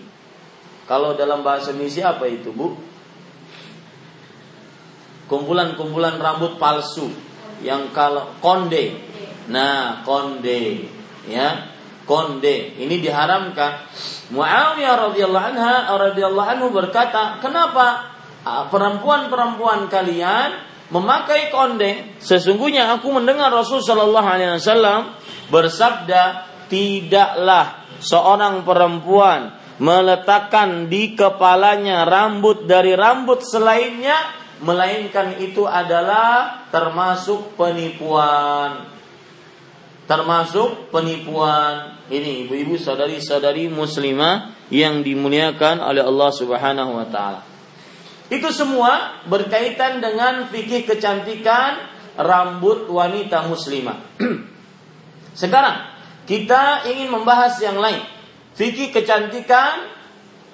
Kalau dalam bahasa Indonesia apa itu, Bu? Kumpulan-kumpulan rambut palsu yang kalau konde. Nah, konde, ya. Konde ini diharamkan. Muawiyah radhiyallahu anha radhiyallahu anhu berkata, "Kenapa Ah, perempuan-perempuan kalian memakai kondeng. Sesungguhnya aku mendengar Rasul Shallallahu Alaihi Wasallam bersabda, tidaklah seorang perempuan meletakkan di kepalanya rambut dari rambut selainnya, melainkan itu adalah termasuk penipuan. Termasuk penipuan. Ini ibu-ibu saudari-saudari muslimah yang dimuliakan oleh Allah Subhanahu wa taala. Itu semua berkaitan dengan fikih kecantikan rambut wanita muslimah. <clears throat> Sekarang kita ingin membahas yang lain. Fikih kecantikan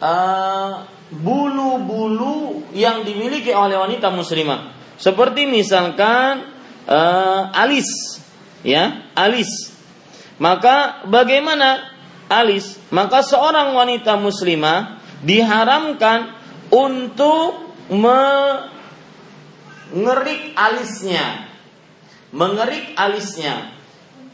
uh, bulu-bulu yang dimiliki oleh wanita muslimah. Seperti misalkan uh, alis, ya, alis. Maka bagaimana alis? Maka seorang wanita muslimah diharamkan untuk mengerik alisnya, mengerik alisnya.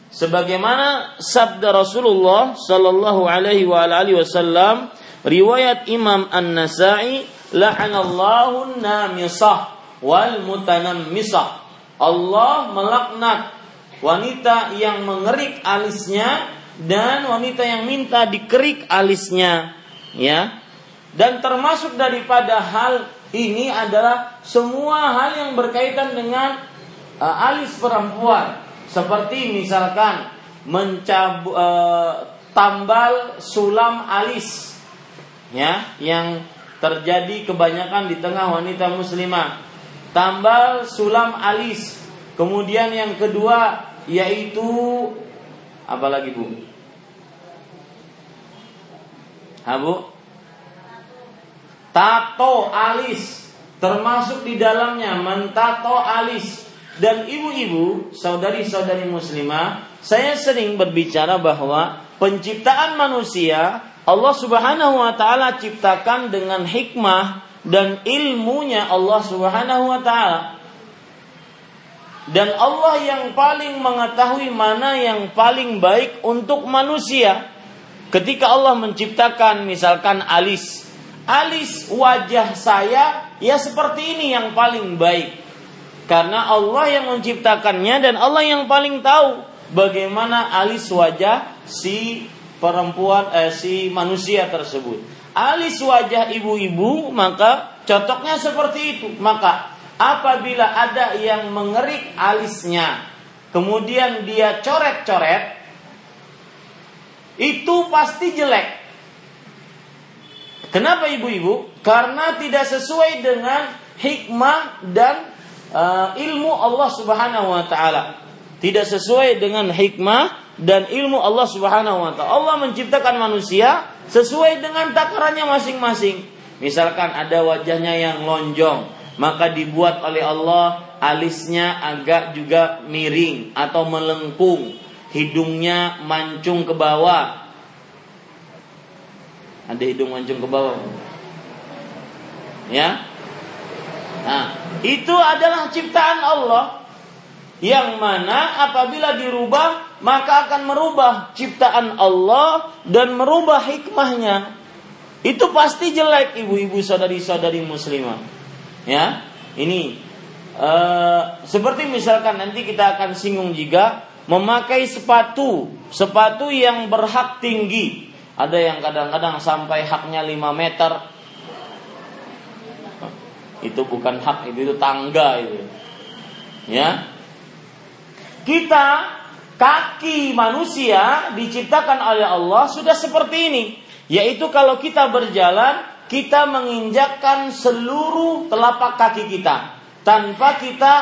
Sebagaimana sabda Rasulullah sallallahu alaihi wa alihi wasallam riwayat Imam An-Nasa'i la'anallahu namisah wal mutanammisah. Allah melaknat wanita yang mengerik alisnya dan wanita yang minta dikerik alisnya, ya. Dan termasuk daripada hal ini adalah semua hal yang berkaitan dengan uh, alis perempuan, seperti misalkan mencabut uh, tambal sulam alis, ya, yang terjadi kebanyakan di tengah wanita muslimah tambal sulam alis. Kemudian yang kedua yaitu apa lagi Bu? Abu? Tato alis termasuk di dalamnya mentato alis dan ibu-ibu, saudari-saudari muslimah, saya sering berbicara bahwa penciptaan manusia Allah Subhanahu wa taala ciptakan dengan hikmah dan ilmunya Allah Subhanahu wa taala. Dan Allah yang paling mengetahui mana yang paling baik untuk manusia. Ketika Allah menciptakan misalkan alis, alis wajah saya ya seperti ini yang paling baik. Karena Allah yang menciptakannya dan Allah yang paling tahu bagaimana alis wajah si perempuan eh, si manusia tersebut alis wajah ibu-ibu maka cocoknya seperti itu. Maka apabila ada yang mengerik alisnya kemudian dia coret-coret itu pasti jelek. Kenapa ibu-ibu? Karena tidak sesuai dengan hikmah dan uh, ilmu Allah Subhanahu wa taala. Tidak sesuai dengan hikmah dan ilmu Allah Subhanahu wa taala. Allah menciptakan manusia sesuai dengan takarannya masing-masing. Misalkan ada wajahnya yang lonjong, maka dibuat oleh Allah alisnya agak juga miring atau melengkung, hidungnya mancung ke bawah. Ada hidung mancung ke bawah. Ya. Nah, itu adalah ciptaan Allah yang mana apabila dirubah maka akan merubah ciptaan Allah dan merubah hikmahnya. Itu pasti jelek ibu-ibu saudari-saudari muslimah. Ya, ini uh, seperti misalkan nanti kita akan singgung juga memakai sepatu, sepatu yang berhak tinggi. Ada yang kadang-kadang sampai haknya 5 meter. Itu bukan hak, itu, itu tangga itu. Ya. Kita kaki manusia diciptakan oleh Allah sudah seperti ini. Yaitu kalau kita berjalan, kita menginjakkan seluruh telapak kaki kita. Tanpa kita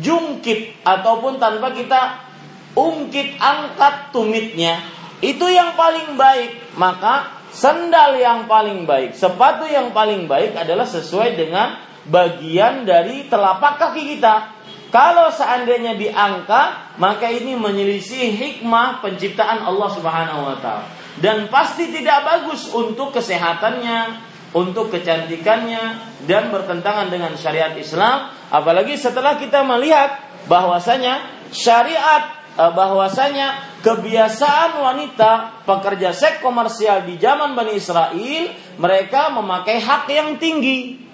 jungkit ataupun tanpa kita ungkit angkat tumitnya. Itu yang paling baik. Maka sendal yang paling baik, sepatu yang paling baik adalah sesuai dengan bagian dari telapak kaki kita. Kalau seandainya diangkat, maka ini menyelisih hikmah penciptaan Allah Subhanahu wa taala. Dan pasti tidak bagus untuk kesehatannya, untuk kecantikannya dan bertentangan dengan syariat Islam, apalagi setelah kita melihat bahwasanya syariat bahwasanya kebiasaan wanita pekerja seks komersial di zaman Bani Israel mereka memakai hak yang tinggi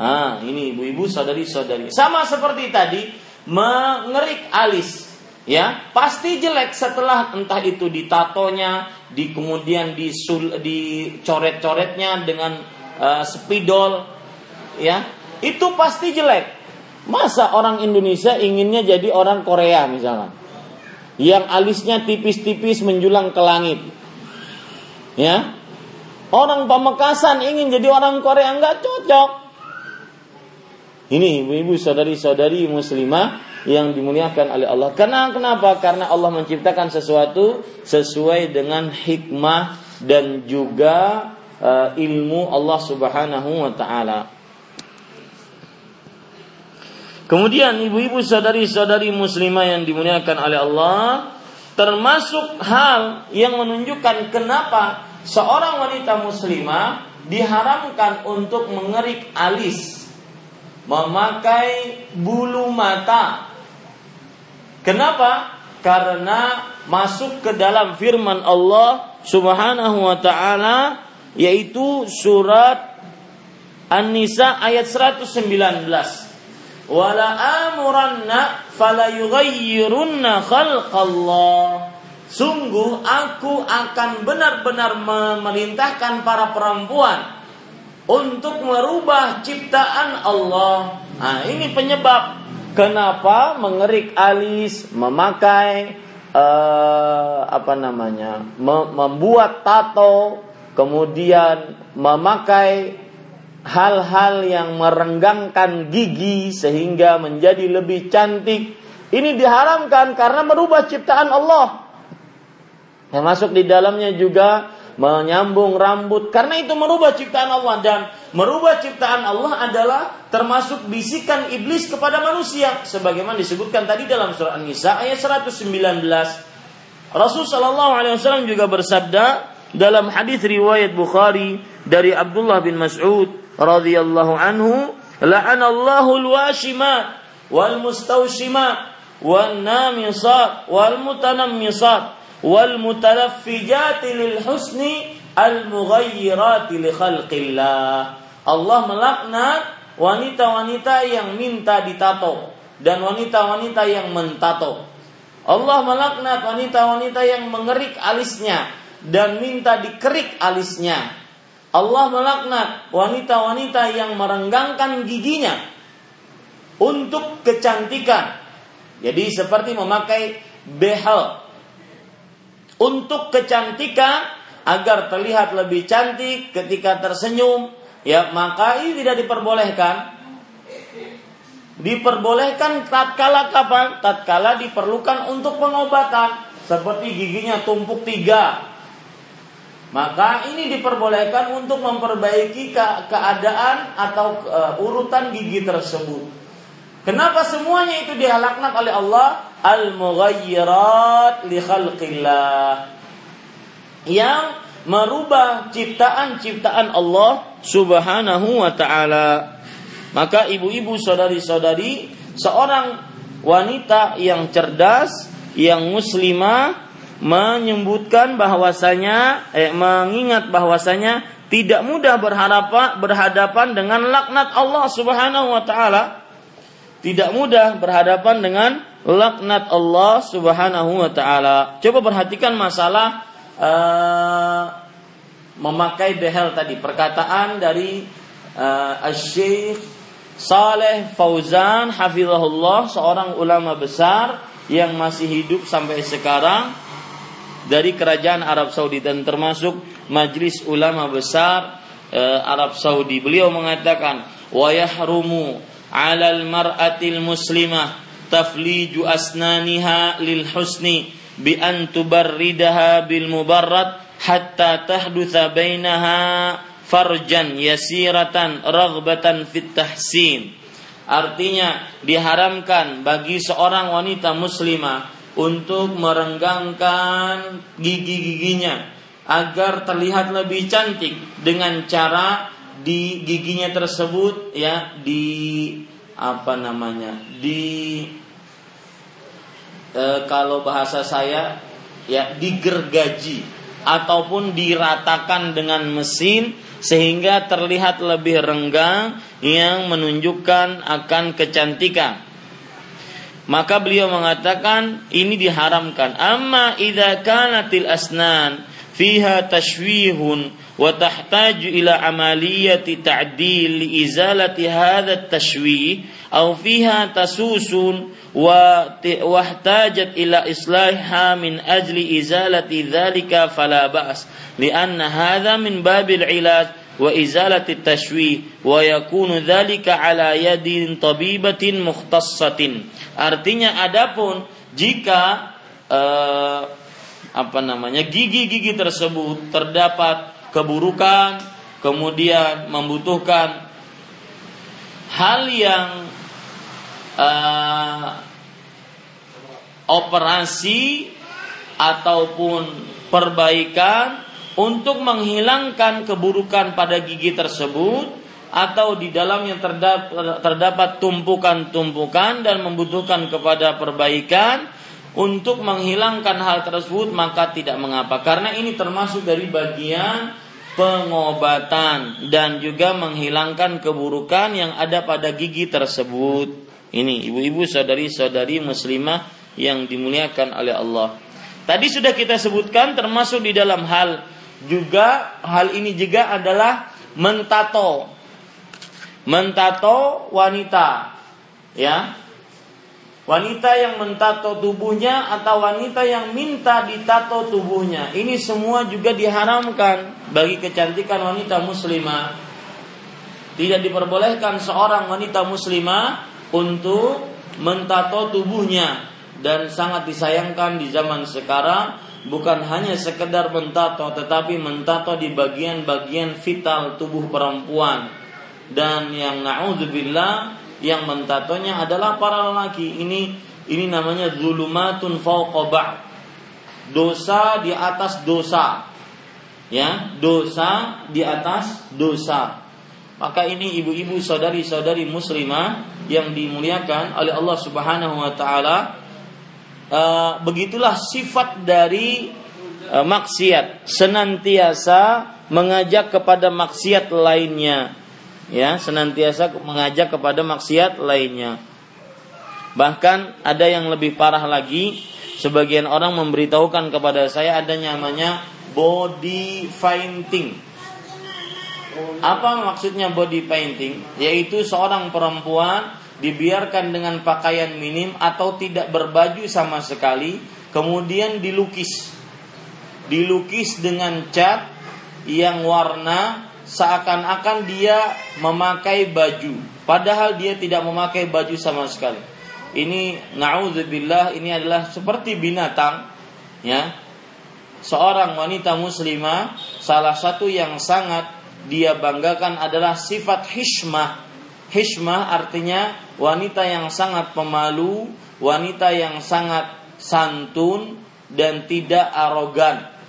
Ah, ini ibu-ibu saudari-saudari. Sama seperti tadi, mengerik alis. Ya, pasti jelek setelah entah itu ditatonya, di kemudian disul, dicoret-coretnya dengan uh, spidol, ya, itu pasti jelek. Masa orang Indonesia inginnya jadi orang Korea misalnya, yang alisnya tipis-tipis menjulang ke langit, ya, orang Pamekasan ingin jadi orang Korea nggak cocok. Ini ibu-ibu saudari-saudari muslimah yang dimuliakan oleh Allah. Karena kenapa? Karena Allah menciptakan sesuatu sesuai dengan hikmah dan juga uh, ilmu Allah Subhanahu wa taala. Kemudian ibu-ibu saudari-saudari muslimah yang dimuliakan oleh Allah termasuk hal yang menunjukkan kenapa seorang wanita muslimah diharamkan untuk mengerik alis memakai bulu mata. Kenapa? Karena masuk ke dalam firman Allah Subhanahu wa taala yaitu surat An-Nisa ayat 119. Wala amuranna fala yughayyirunna khalqallah. Sungguh aku akan benar-benar memerintahkan para perempuan untuk merubah ciptaan Allah. Nah, ini penyebab kenapa mengerik alis, memakai uh, apa namanya, membuat tato, kemudian memakai hal-hal yang merenggangkan gigi sehingga menjadi lebih cantik. Ini diharamkan karena merubah ciptaan Allah. Yang masuk di dalamnya juga menyambung rambut karena itu merubah ciptaan Allah dan merubah ciptaan Allah adalah termasuk bisikan iblis kepada manusia sebagaimana disebutkan tadi dalam surah An-Nisa ayat 119. Rasul sallallahu alaihi wasallam juga bersabda dalam hadis riwayat Bukhari dari Abdullah bin Mas'ud radhiyallahu anhu, la'anallahu al-washimat wal mustawshimat wan namisat wal mutanammisat wal mutalaffijati lil husni al mughayyirati li khalqillah. Allah melaknat wanita-wanita yang minta ditato dan wanita-wanita yang mentato. Allah melaknat wanita-wanita yang mengerik alisnya dan minta dikerik alisnya. Allah melaknat wanita-wanita yang merenggangkan giginya untuk kecantikan. Jadi seperti memakai behel untuk kecantikan agar terlihat lebih cantik ketika tersenyum. Ya maka ini tidak diperbolehkan. Diperbolehkan tatkala kapan? Tatkala diperlukan untuk pengobatan. Seperti giginya tumpuk tiga maka ini diperbolehkan untuk memperbaiki ke keadaan atau uh, urutan gigi tersebut. Kenapa semuanya itu dihalaknat oleh Allah? al-mughayyirat li khalqillah yang merubah ciptaan-ciptaan Allah Subhanahu wa taala. Maka ibu-ibu saudari-saudari, seorang wanita yang cerdas, yang muslimah menyebutkan bahwasanya eh, mengingat bahwasanya tidak mudah berhadapan berhadapan dengan laknat Allah Subhanahu wa taala. Tidak mudah berhadapan dengan laknat Allah Subhanahu wa taala. Coba perhatikan masalah uh, memakai behel tadi, perkataan dari uh, Syekh Saleh Fauzan hafizahullah, seorang ulama besar yang masih hidup sampai sekarang dari kerajaan Arab Saudi dan termasuk Majlis Ulama Besar uh, Arab Saudi. Beliau mengatakan, "Wa yahrumu 'alal mar'atil muslimah tafliju asnaniha lil husni bi an tubarridaha bil mubarrad hatta tahdutha bainaha farjan yasiratan raghbatan fit tahsin artinya diharamkan bagi seorang wanita muslimah untuk merenggangkan gigi-giginya agar terlihat lebih cantik dengan cara di giginya tersebut ya di apa namanya di e, kalau bahasa saya ya digergaji ataupun diratakan dengan mesin sehingga terlihat lebih renggang yang menunjukkan akan kecantikan. Maka beliau mengatakan ini diharamkan. Amma idza kanatil asnan fiha tashwihun wa tahtaju ila amaliyati ta'dil li izalati hadha tashwih aw fiha tasusun wa wahtajat ila islaha min ajli izalati dhalika fala ba's lianna hadha min babil ilaj wa izalati tashwi wa yakunu dzalika ala yadin tabibatin mukhtassatin. Artinya adapun jika uh, apa namanya gigi-gigi tersebut terdapat keburukan kemudian membutuhkan hal yang uh, operasi ataupun perbaikan untuk menghilangkan keburukan pada gigi tersebut atau di dalam yang terdapat, tumpukan-tumpukan dan membutuhkan kepada perbaikan untuk menghilangkan hal tersebut maka tidak mengapa karena ini termasuk dari bagian pengobatan dan juga menghilangkan keburukan yang ada pada gigi tersebut. Ini ibu-ibu saudari-saudari muslimah yang dimuliakan oleh Allah. Tadi sudah kita sebutkan termasuk di dalam hal juga hal ini juga adalah mentato. Mentato wanita. Ya. Wanita yang mentato tubuhnya atau wanita yang minta ditato tubuhnya. Ini semua juga diharamkan bagi kecantikan wanita muslimah. Tidak diperbolehkan seorang wanita muslimah untuk mentato tubuhnya dan sangat disayangkan di zaman sekarang bukan hanya sekedar mentato tetapi mentato di bagian-bagian vital tubuh perempuan dan yang naudzubillah yang mentatonya adalah para lelaki. Ini ini namanya zulumatun fauqa Dosa di atas dosa. Ya, dosa di atas dosa. Maka ini ibu-ibu saudari-saudari muslimah yang dimuliakan oleh Allah Subhanahu wa taala uh, begitulah sifat dari uh, maksiat senantiasa mengajak kepada maksiat lainnya ya senantiasa mengajak kepada maksiat lainnya. Bahkan ada yang lebih parah lagi, sebagian orang memberitahukan kepada saya ada namanya body painting. Apa maksudnya body painting? Yaitu seorang perempuan dibiarkan dengan pakaian minim atau tidak berbaju sama sekali, kemudian dilukis. Dilukis dengan cat yang warna seakan-akan dia memakai baju padahal dia tidak memakai baju sama sekali. Ini naudzubillah ini adalah seperti binatang ya. Seorang wanita muslimah salah satu yang sangat dia banggakan adalah sifat hishmah. Hishmah artinya wanita yang sangat pemalu, wanita yang sangat santun dan tidak arogan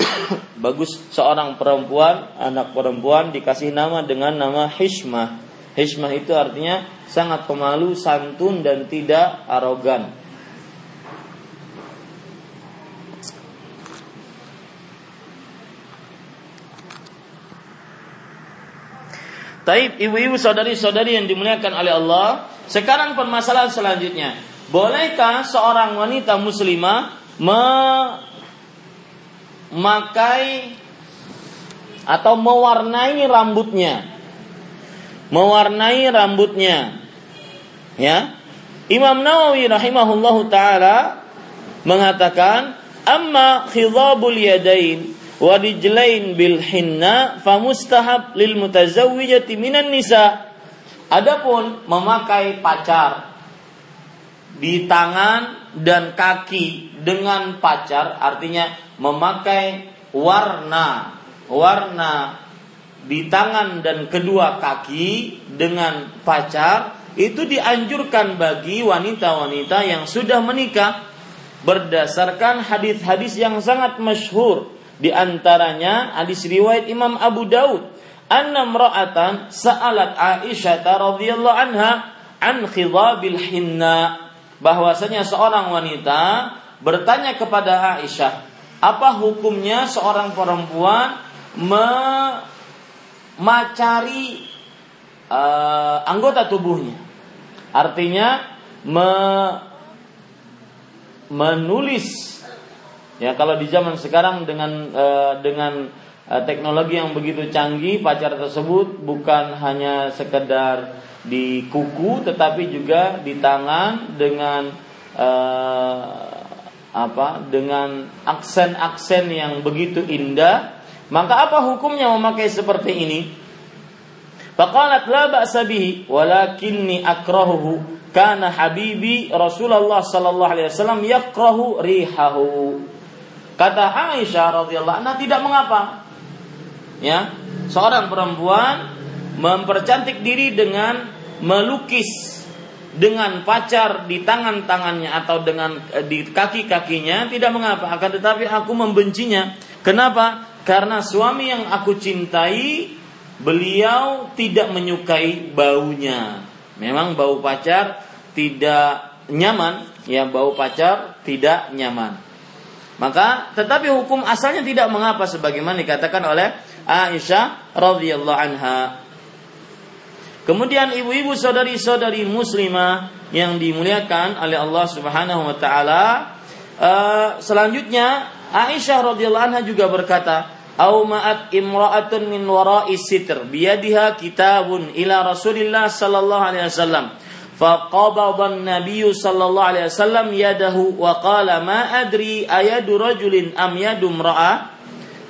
<coughs> bagus seorang perempuan, anak perempuan dikasih nama dengan nama Hishmah. Hishmah itu artinya sangat pemalu, santun dan tidak arogan. Taib ibu-ibu saudari-saudari yang dimuliakan oleh Allah. Sekarang permasalahan selanjutnya. Bolehkah seorang wanita muslimah memakai atau mewarnai rambutnya. Mewarnai rambutnya. Ya. Imam Nawawi rahimahullahu taala mengatakan, "Amma khidabul yadain wa rijlain bil hinna famustahab lil mutazawwijati minan nisa." Adapun memakai pacar di tangan dan kaki dengan pacar artinya memakai warna warna di tangan dan kedua kaki dengan pacar itu dianjurkan bagi wanita-wanita yang sudah menikah berdasarkan hadis-hadis yang sangat masyhur di antaranya hadis riwayat Imam Abu Daud anna imra'atan sa'alat Aisyah radhiyallahu anha an khidabil hinna bahwasanya seorang wanita bertanya kepada Aisyah apa hukumnya seorang perempuan memacari uh, anggota tubuhnya? Artinya me, menulis ya kalau di zaman sekarang dengan uh, dengan uh, teknologi yang begitu canggih pacar tersebut bukan hanya sekedar di kuku tetapi juga di tangan dengan uh, apa dengan aksen-aksen yang begitu indah. Maka apa hukumnya memakai seperti ini? Faqalat la ba'sa bihi walakinni akrahuhu kana habibi Rasulullah sallallahu alaihi wasallam yakrahu rihahu kata Aisyah radhiyallahu anha tidak mengapa. Ya seorang perempuan mempercantik diri dengan melukis dengan pacar di tangan-tangannya atau dengan eh, di kaki-kakinya tidak mengapa. Akan tetapi aku membencinya. Kenapa? Karena suami yang aku cintai beliau tidak menyukai baunya. Memang bau pacar tidak nyaman. Ya bau pacar tidak nyaman maka tetapi hukum asalnya tidak mengapa sebagaimana dikatakan oleh Aisyah radhiyallahu anha. Kemudian ibu-ibu saudari-saudari muslimah yang dimuliakan oleh Allah Subhanahu wa taala, uh, selanjutnya Aisyah radhiyallahu anha juga berkata, "Au ma'at imra'atun min wara'i sitr biyadiha kitabun ila Rasulillah sallallahu alaihi wasallam." فقبض النبي صلى الله عليه وسلم يده وقال ما أدري أيد رجل أم يد امرأة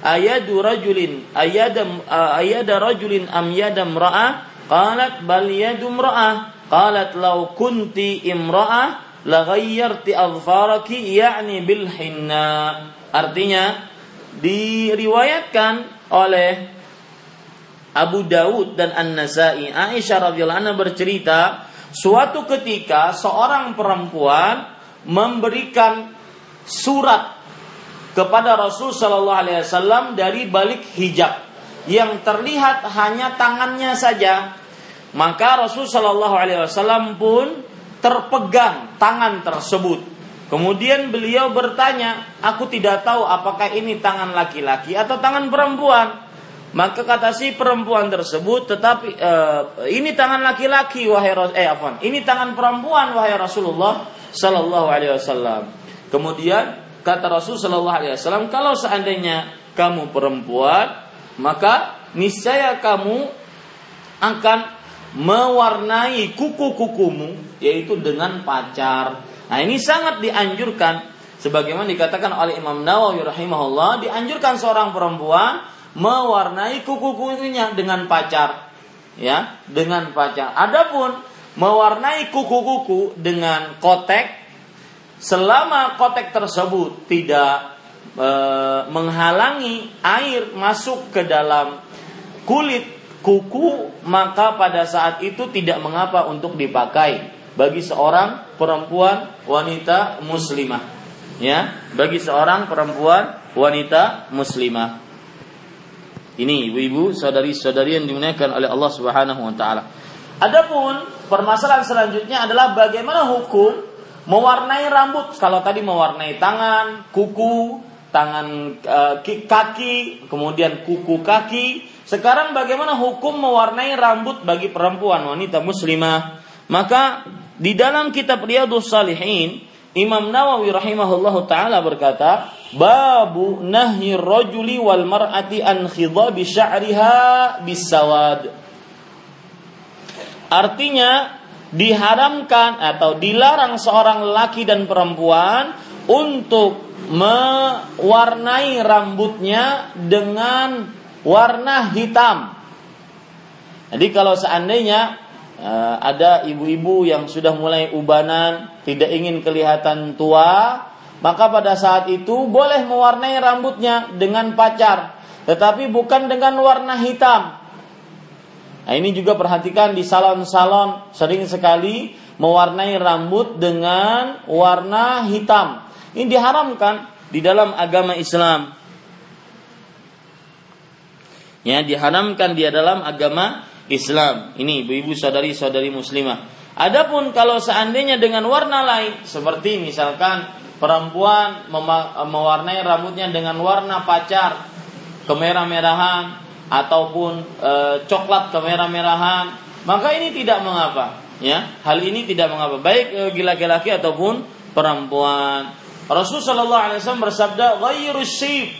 أيد رجل أيد أيد رجل أم يد امرأة قالت بل يد امرأة قالت لو كنت امرأة لغيرت أظفارك يعني بالحنة artinya diriwayatkan oleh Abu Dawud dan An-Nasai Aisyah radhiyallahu anha bercerita Suatu ketika seorang perempuan memberikan surat kepada Rasul Shallallahu Alaihi Wasallam dari balik hijab yang terlihat hanya tangannya saja. Maka Rasul Shallallahu Alaihi Wasallam pun terpegang tangan tersebut. Kemudian beliau bertanya, aku tidak tahu apakah ini tangan laki-laki atau tangan perempuan. Maka kata si perempuan tersebut, tetapi uh, ini tangan laki-laki wahai eh afwan, ini tangan perempuan wahai Rasulullah sallallahu alaihi wasallam. Kemudian kata Rasul sallallahu alaihi wasallam, kalau seandainya kamu perempuan, maka niscaya kamu akan mewarnai kuku-kukumu yaitu dengan pacar. Nah, ini sangat dianjurkan sebagaimana dikatakan oleh Imam Nawawi rahimahullah, dianjurkan seorang perempuan mewarnai kuku-kukunya dengan pacar. Ya dengan pacar. Adapun mewarnai kuku-kuku dengan kotek selama kotek tersebut tidak e, menghalangi air masuk ke dalam kulit kuku maka pada saat itu tidak mengapa untuk dipakai bagi seorang perempuan wanita muslimah. Ya bagi seorang perempuan wanita muslimah ini ibu-ibu, saudari-saudari yang dimuliakan oleh Allah Subhanahu wa taala. Adapun permasalahan selanjutnya adalah bagaimana hukum mewarnai rambut. Kalau tadi mewarnai tangan, kuku, tangan e, kaki, kemudian kuku kaki. Sekarang bagaimana hukum mewarnai rambut bagi perempuan wanita muslimah? Maka di dalam kitab Riyadhus Salihin Imam Nawawi rahimahullah taala berkata, "Babu nahyi rajuli wal mar'ati an khidabi sya'riha bisawad." Artinya diharamkan atau dilarang seorang laki dan perempuan untuk mewarnai rambutnya dengan warna hitam. Jadi kalau seandainya uh, ada ibu-ibu yang sudah mulai ubanan, tidak ingin kelihatan tua, maka pada saat itu boleh mewarnai rambutnya dengan pacar, tetapi bukan dengan warna hitam. Nah, ini juga perhatikan di salon-salon sering sekali mewarnai rambut dengan warna hitam. Ini diharamkan di dalam agama Islam. Ya, diharamkan di dalam agama Islam. Ini ibu-ibu saudari-saudari muslimah. Adapun kalau seandainya dengan warna lain seperti misalkan perempuan mewarnai rambutnya dengan warna pacar kemerah-merahan ataupun e, coklat kemerah-merahan, maka ini tidak mengapa, ya. Hal ini tidak mengapa baik e, laki-laki ataupun perempuan. Rasulullah sallallahu alaihi wasallam bersabda, "Ghairu syib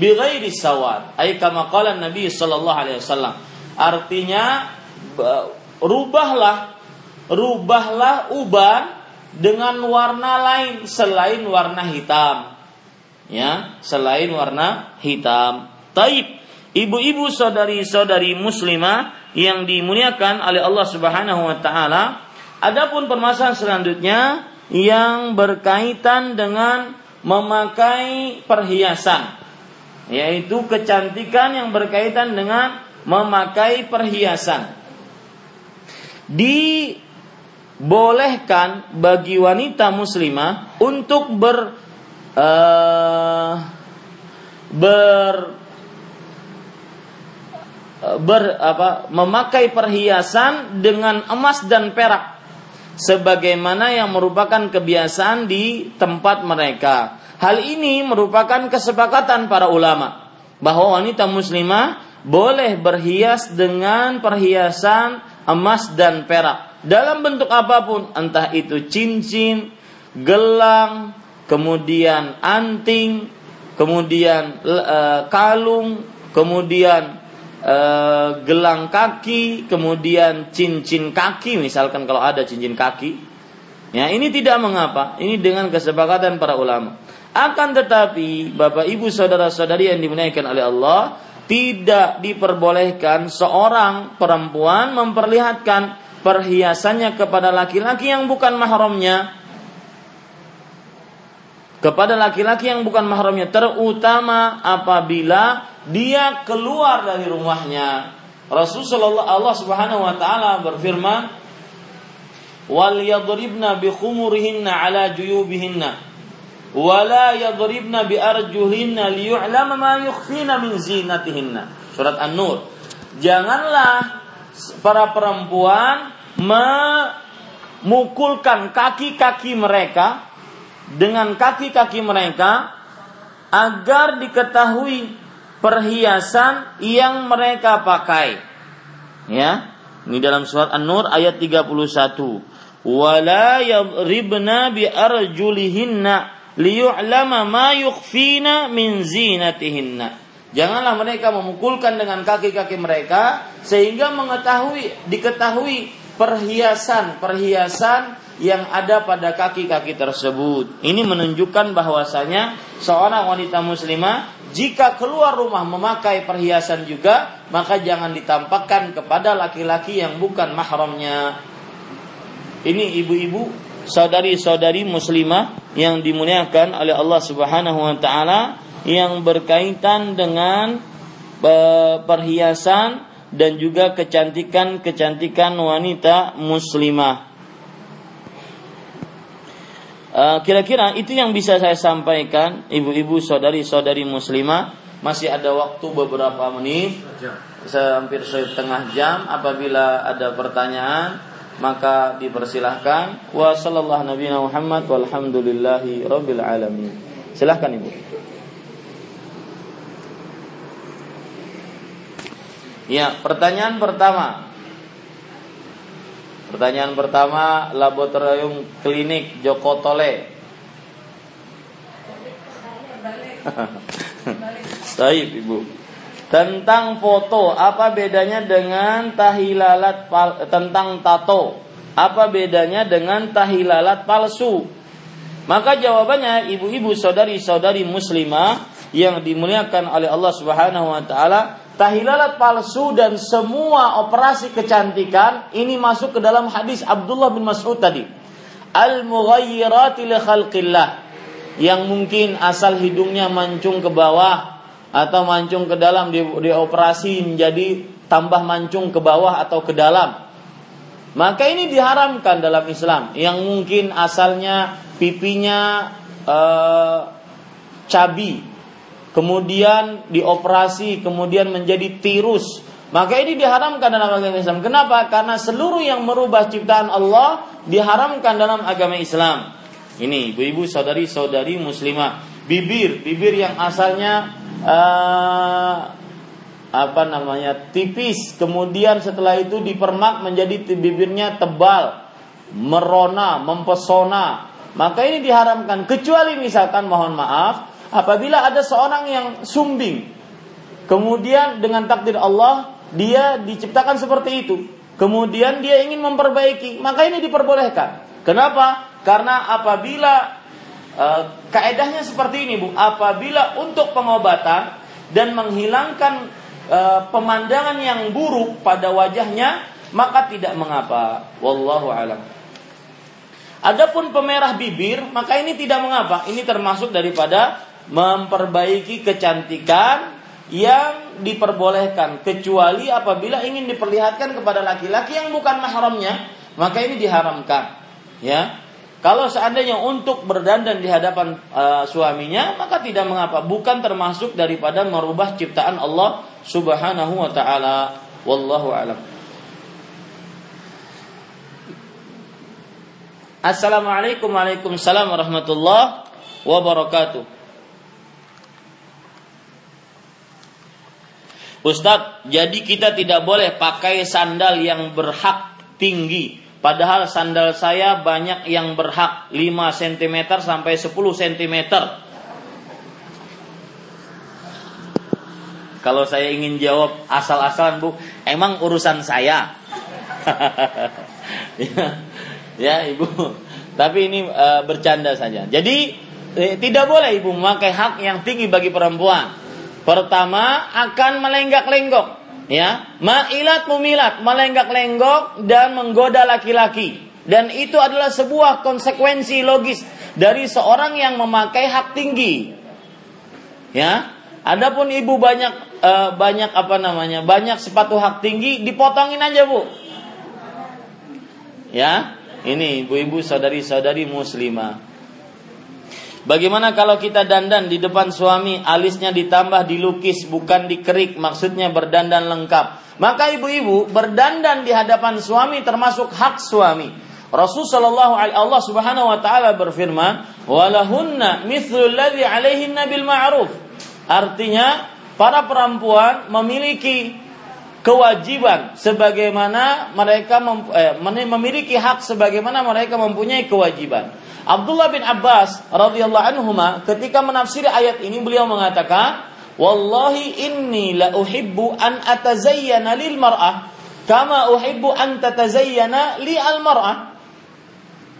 bi ghairi sawad." Ai kama qala Nabi sallallahu alaihi wasallam Artinya rubahlah rubahlah uban dengan warna lain selain warna hitam. Ya, selain warna hitam. Taib. Ibu-ibu saudari-saudari muslimah yang dimuliakan oleh Allah Subhanahu wa taala, adapun permasalahan selanjutnya yang berkaitan dengan memakai perhiasan yaitu kecantikan yang berkaitan dengan memakai perhiasan. Dibolehkan bagi wanita muslimah untuk ber uh, ber ber apa memakai perhiasan dengan emas dan perak sebagaimana yang merupakan kebiasaan di tempat mereka. Hal ini merupakan kesepakatan para ulama bahwa wanita muslimah boleh berhias dengan perhiasan emas dan perak dalam bentuk apa pun, entah itu cincin, gelang, kemudian anting, kemudian uh, kalung, kemudian uh, gelang kaki, kemudian cincin kaki, misalkan kalau ada cincin kaki. Ya, ini tidak mengapa. Ini dengan kesepakatan para ulama. Akan tetapi, Bapak Ibu saudara-saudari yang dimuliakan oleh Allah, tidak diperbolehkan seorang perempuan memperlihatkan perhiasannya kepada laki-laki yang bukan mahramnya kepada laki-laki yang bukan mahramnya terutama apabila dia keluar dari rumahnya. Rasulullah Allah Subhanahu wa taala berfirman wal yadribna bi khumurihinna ala juyubihinna wa la yadribna bi arjulihinna liyu'lama ma yukhfina min zinatihinna. Surat an-nur. Janganlah para perempuan memukulkan kaki-kaki mereka dengan kaki-kaki mereka agar diketahui perhiasan yang mereka pakai. Ya. Ini dalam surat An-Nur ayat 31. Wala yadribna bi arjulihinna liyu'lama ma yukhfina min zinatihinna. Janganlah mereka memukulkan dengan kaki-kaki mereka sehingga mengetahui diketahui perhiasan-perhiasan yang ada pada kaki-kaki tersebut. Ini menunjukkan bahwasanya seorang wanita muslimah jika keluar rumah memakai perhiasan juga, maka jangan ditampakkan kepada laki-laki yang bukan mahramnya. Ini ibu-ibu, saudari-saudari muslimah yang dimuliakan oleh Allah Subhanahu wa taala yang berkaitan dengan eh, perhiasan dan juga kecantikan-kecantikan wanita muslimah. Eh, kira-kira itu yang bisa saya sampaikan, ibu-ibu, saudari-saudari muslimah. Masih ada waktu beberapa menit, hampir setengah jam. Apabila ada pertanyaan, maka dipersilahkan. Wa sallallahu nabi Muhammad walhamdulillahi rabbil alamin. Silahkan ibu. Ya, pertanyaan pertama. Pertanyaan pertama, laboratorium klinik Joko Tole. <laughs> Baik, Ibu. Tentang foto, apa bedanya dengan tahilalat pal tentang tato? Apa bedanya dengan tahilalat palsu? Maka jawabannya ibu-ibu saudari-saudari muslimah yang dimuliakan oleh Allah Subhanahu wa taala tahilalat palsu dan semua operasi kecantikan ini masuk ke dalam hadis Abdullah bin Mas'ud tadi. Al khalqillah yang mungkin asal hidungnya mancung ke bawah atau mancung ke dalam di, dioperasi menjadi tambah mancung ke bawah atau ke dalam. Maka ini diharamkan dalam Islam yang mungkin asalnya pipinya uh, cabi kemudian dioperasi, kemudian menjadi tirus. Maka ini diharamkan dalam agama Islam. Kenapa? Karena seluruh yang merubah ciptaan Allah diharamkan dalam agama Islam. Ini ibu-ibu saudari-saudari muslimah. Bibir, bibir yang asalnya uh, apa namanya tipis, kemudian setelah itu dipermak menjadi bibirnya tebal, merona, mempesona. Maka ini diharamkan kecuali misalkan mohon maaf apabila ada seorang yang sumbing, kemudian dengan takdir Allah dia diciptakan seperti itu, kemudian dia ingin memperbaiki, maka ini diperbolehkan. Kenapa? Karena apabila e, kaedahnya seperti ini, Bu, apabila untuk pengobatan dan menghilangkan e, pemandangan yang buruk pada wajahnya, maka tidak mengapa. Wallahu alam. Adapun pemerah bibir, maka ini tidak mengapa. Ini termasuk daripada memperbaiki kecantikan yang diperbolehkan. Kecuali apabila ingin diperlihatkan kepada laki-laki yang bukan mahramnya maka ini diharamkan. Ya. Kalau seandainya untuk berdandan di hadapan uh, suaminya maka tidak mengapa. Bukan termasuk daripada merubah ciptaan Allah Subhanahu wa taala. Wallahu alam. Assalamualaikum warahmatullahi wabarakatuh Ustadz, jadi kita tidak boleh pakai sandal yang berhak tinggi. Padahal sandal saya banyak yang berhak 5 cm sampai 10 cm. Kalau saya ingin jawab asal-asalan Bu, emang urusan saya. <laughs> ya, ya Ibu. Tapi ini e, bercanda saja. Jadi e, tidak boleh Ibu memakai hak yang tinggi bagi perempuan. Pertama akan melenggak-lenggok, ya. Ma'ilat mumilat, melenggak-lenggok dan menggoda laki-laki. Dan itu adalah sebuah konsekuensi logis dari seorang yang memakai hak tinggi. Ya. Adapun ibu banyak uh, banyak apa namanya banyak sepatu hak tinggi dipotongin aja bu ya ini ibu-ibu saudari-saudari muslimah Bagaimana kalau kita dandan di depan suami, alisnya ditambah dilukis bukan dikerik, maksudnya berdandan lengkap. Maka ibu-ibu berdandan di hadapan suami termasuk hak suami. Rasul sallallahu alaihi Allah Subhanahu wa taala berfirman, "Walahunna mithlu 'alaihinna bil ma'ruf." Artinya para perempuan memiliki kewajiban sebagaimana mereka mem, eh, memiliki hak sebagaimana mereka mempunyai kewajiban. Abdullah bin Abbas radhiyallahu anhu ketika menafsiri ayat ini beliau mengatakan, "Wallahi inni la uhibbu an atazayyana lil mar'ah kama uhibbu an tatazayyana li al mar'ah."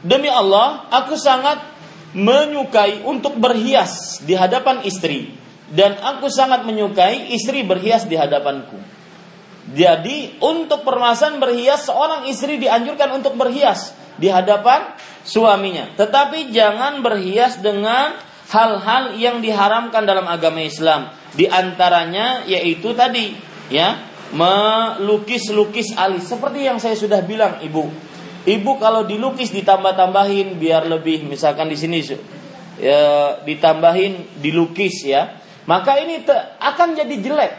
Demi Allah, aku sangat menyukai untuk berhias di hadapan istri dan aku sangat menyukai istri berhias di hadapanku. Jadi untuk permasalahan berhias seorang istri dianjurkan untuk berhias di hadapan suaminya. Tetapi jangan berhias dengan hal-hal yang diharamkan dalam agama Islam. Di antaranya yaitu tadi ya melukis-lukis alis seperti yang saya sudah bilang Ibu. Ibu kalau dilukis ditambah-tambahin biar lebih misalkan di sini ya, ditambahin dilukis ya maka ini akan jadi jelek.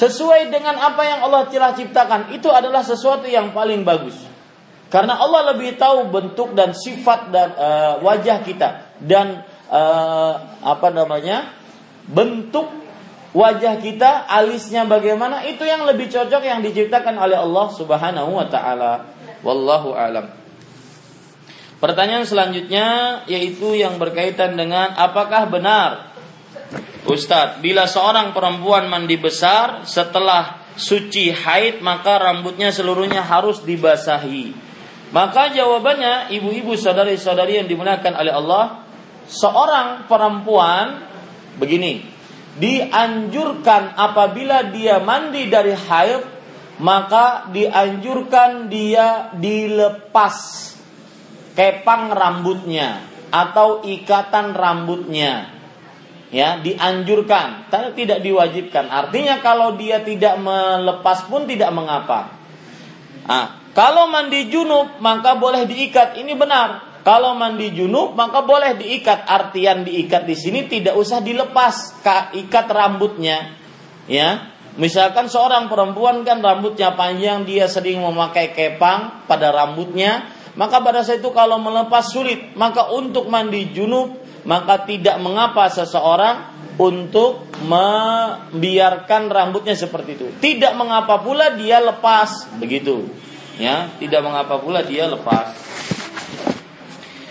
Sesuai dengan apa yang Allah telah ciptakan, itu adalah sesuatu yang paling bagus. Karena Allah lebih tahu bentuk dan sifat dan uh, wajah kita dan uh, apa namanya? bentuk wajah kita, alisnya bagaimana, itu yang lebih cocok yang diciptakan oleh Allah Subhanahu wa taala. Wallahu alam. Pertanyaan selanjutnya yaitu yang berkaitan dengan apakah benar Ustadz, bila seorang perempuan mandi besar setelah suci haid maka rambutnya seluruhnya harus dibasahi. Maka jawabannya ibu-ibu saudari-saudari yang dimuliakan oleh Allah, seorang perempuan begini, dianjurkan apabila dia mandi dari haid maka dianjurkan dia dilepas kepang rambutnya atau ikatan rambutnya ya dianjurkan tidak diwajibkan. Artinya kalau dia tidak melepas pun tidak mengapa. Nah, kalau mandi junub maka boleh diikat. Ini benar. Kalau mandi junub maka boleh diikat. Artian diikat di sini tidak usah dilepas ikat rambutnya ya. Misalkan seorang perempuan kan rambutnya panjang dia sering memakai kepang pada rambutnya maka pada saat itu kalau melepas sulit. Maka untuk mandi junub maka tidak mengapa seseorang untuk membiarkan rambutnya seperti itu. Tidak mengapa pula dia lepas begitu. Ya, tidak mengapa pula dia lepas.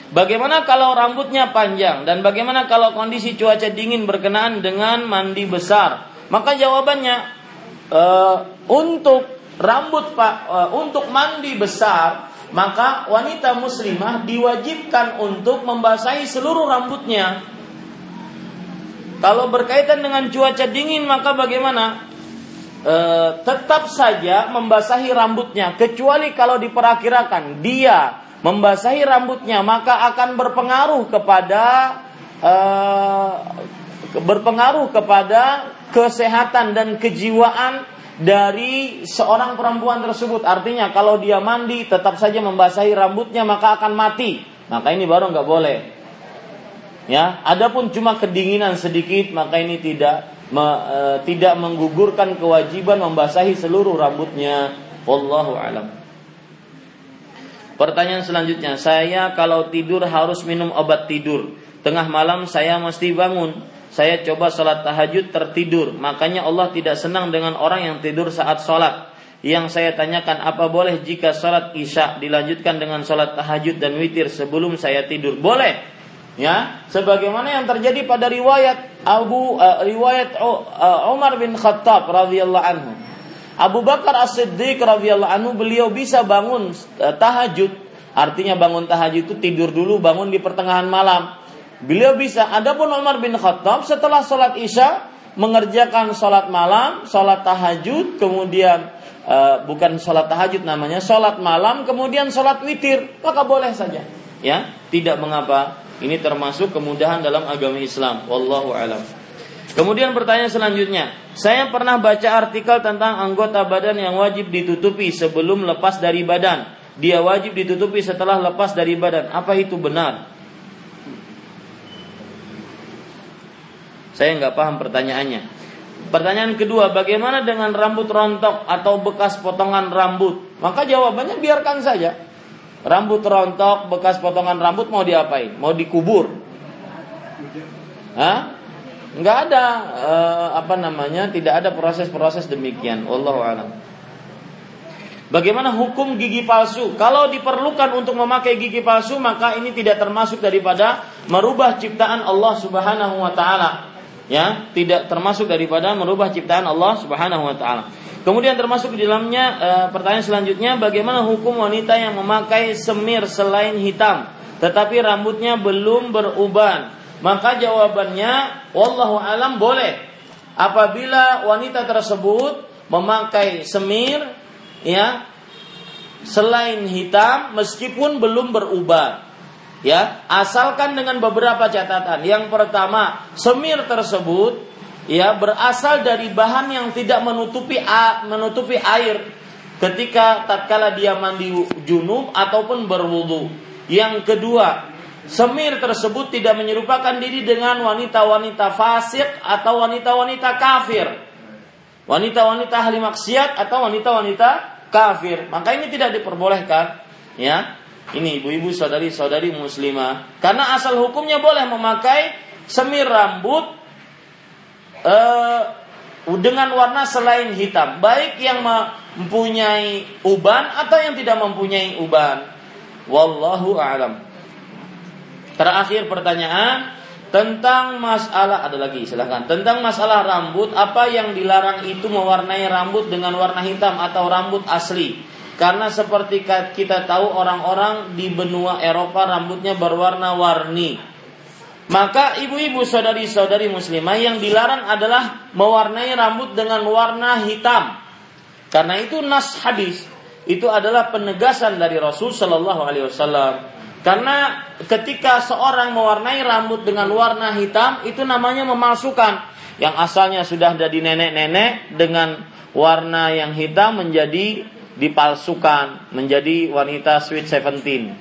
Bagaimana kalau rambutnya panjang dan bagaimana kalau kondisi cuaca dingin berkenaan dengan mandi besar? Maka jawabannya uh, untuk rambut pak uh, untuk mandi besar maka wanita muslimah diwajibkan untuk membasahi seluruh rambutnya. Kalau berkaitan dengan cuaca dingin maka bagaimana? E, tetap saja membasahi rambutnya kecuali kalau diperakirakan dia membasahi rambutnya maka akan berpengaruh kepada e, berpengaruh kepada kesehatan dan kejiwaan dari seorang perempuan tersebut. Artinya kalau dia mandi tetap saja membasahi rambutnya maka akan mati. Maka ini baru nggak boleh. Ya, adapun cuma kedinginan sedikit maka ini tidak me, e, tidak menggugurkan kewajiban membasahi seluruh rambutnya. Wallahu alam. Pertanyaan selanjutnya, saya kalau tidur harus minum obat tidur. Tengah malam saya mesti bangun saya coba sholat tahajud tertidur. Makanya Allah tidak senang dengan orang yang tidur saat sholat. Yang saya tanyakan apa boleh jika sholat isya dilanjutkan dengan sholat tahajud dan witir sebelum saya tidur? Boleh. Ya, sebagaimana yang terjadi pada riwayat Abu uh, riwayat uh, Umar bin Khattab radhiyallahu anhu. Abu Bakar As-Siddiq radhiyallahu anhu beliau bisa bangun uh, tahajud. Artinya bangun tahajud itu tidur dulu bangun di pertengahan malam. Beliau bisa. Adapun Umar bin Khattab setelah sholat isya mengerjakan sholat malam, sholat tahajud, kemudian uh, bukan sholat tahajud namanya, sholat malam, kemudian sholat witir, maka boleh saja. Ya, tidak mengapa. Ini termasuk kemudahan dalam agama Islam. Wallahu alam. Kemudian pertanyaan selanjutnya, saya pernah baca artikel tentang anggota badan yang wajib ditutupi sebelum lepas dari badan. Dia wajib ditutupi setelah lepas dari badan. Apa itu benar? Saya nggak paham pertanyaannya. Pertanyaan kedua, bagaimana dengan rambut rontok atau bekas potongan rambut? Maka jawabannya biarkan saja. Rambut rontok, bekas potongan rambut mau diapain? Mau dikubur? Hah? Nggak ada uh, apa namanya? Tidak ada proses-proses demikian. Wallahu a'lam. Bagaimana hukum gigi palsu? Kalau diperlukan untuk memakai gigi palsu, maka ini tidak termasuk daripada merubah ciptaan Allah Subhanahu wa taala. Ya, tidak termasuk daripada merubah ciptaan Allah Subhanahu wa taala. Kemudian termasuk di dalamnya e, pertanyaan selanjutnya bagaimana hukum wanita yang memakai semir selain hitam tetapi rambutnya belum beruban? Maka jawabannya wallahu alam boleh. Apabila wanita tersebut memakai semir ya selain hitam meskipun belum berubah. Ya, asalkan dengan beberapa catatan. Yang pertama, semir tersebut ya berasal dari bahan yang tidak menutupi menutupi air ketika tatkala dia mandi junub ataupun berwudu. Yang kedua, semir tersebut tidak menyerupakan diri dengan wanita-wanita fasik atau wanita-wanita kafir. Wanita-wanita ahli maksiat atau wanita-wanita kafir. Maka ini tidak diperbolehkan, ya. Ini ibu-ibu saudari-saudari muslimah. Karena asal hukumnya boleh memakai semir rambut uh, dengan warna selain hitam, baik yang mempunyai uban atau yang tidak mempunyai uban. Wallahu a'lam. Terakhir pertanyaan tentang masalah ada lagi silahkan tentang masalah rambut apa yang dilarang itu mewarnai rambut dengan warna hitam atau rambut asli karena seperti kita tahu orang-orang di benua Eropa rambutnya berwarna-warni maka ibu-ibu saudari-saudari muslimah yang dilarang adalah mewarnai rambut dengan warna hitam. Karena itu nas hadis itu adalah penegasan dari Rasul Shallallahu Alaihi Wasallam. Karena ketika seorang mewarnai rambut dengan warna hitam itu namanya memalsukan. Yang asalnya sudah dari nenek-nenek dengan warna yang hitam menjadi dipalsukan, menjadi wanita sweet seventeen.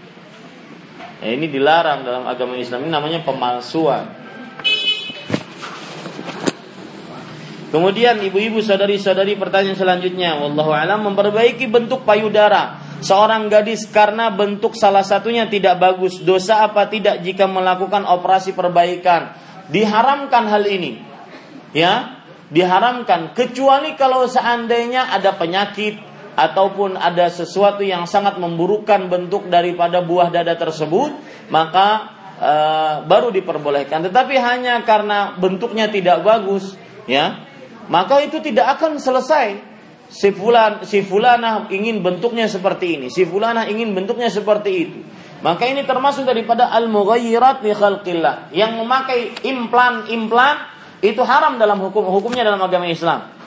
Ya, ini dilarang dalam agama Islam ini namanya pemalsuan. Kemudian ibu-ibu sadari-sadari pertanyaan selanjutnya, wallahu alam memperbaiki bentuk payudara seorang gadis karena bentuk salah satunya tidak bagus, dosa apa tidak jika melakukan operasi perbaikan? Diharamkan hal ini. Ya, diharamkan kecuali kalau seandainya ada penyakit ataupun ada sesuatu yang sangat memburukkan bentuk daripada buah dada tersebut, maka e, baru diperbolehkan. Tetapi hanya karena bentuknya tidak bagus, ya, maka itu tidak akan selesai si fulan si fulana ingin bentuknya seperti ini, si fulana ingin bentuknya seperti itu. Maka ini termasuk daripada al-mughayyirat li khalqillah. Yang memakai implan-implan itu haram dalam hukum hukumnya dalam agama Islam.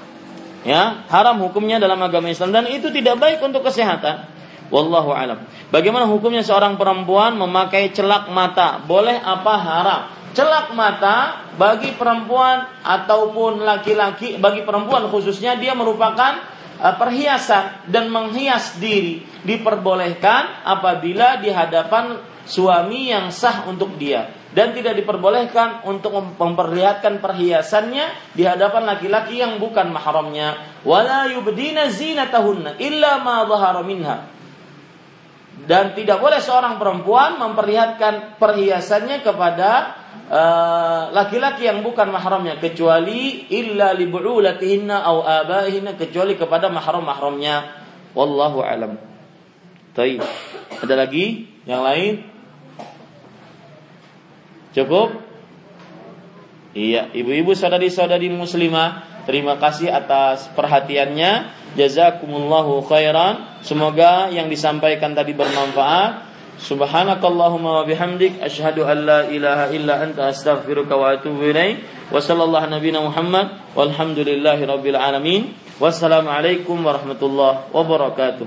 Ya, haram hukumnya dalam agama Islam dan itu tidak baik untuk kesehatan. Wallahu alam. Bagaimana hukumnya seorang perempuan memakai celak mata? Boleh apa haram? Celak mata bagi perempuan ataupun laki-laki, bagi perempuan khususnya dia merupakan uh, perhiasan dan menghias diri diperbolehkan apabila di hadapan suami yang sah untuk dia dan tidak diperbolehkan untuk memperlihatkan perhiasannya di hadapan laki-laki yang bukan mahramnya wala yubdina zinatahunna illa ma dhahara minha dan tidak boleh seorang perempuan memperlihatkan perhiasannya kepada uh, laki-laki yang bukan mahramnya kecuali illa li bu'ulatihinna au abaihinna kecuali kepada mahram-mahramnya wallahu alam. Baik. Ada lagi yang lain? Cukup? Iya, ibu-ibu saudari-saudari muslimah, terima kasih atas perhatiannya. Jazakumullahu khairan. Semoga yang disampaikan tadi bermanfaat. Subhanakallahumma wa bihamdik asyhadu an la ilaha illa anta astaghfiruka wa atubu ilaik. Wa sallallahu Muhammad walhamdulillahi rabbil alamin. Wassalamualaikum warahmatullahi wabarakatuh.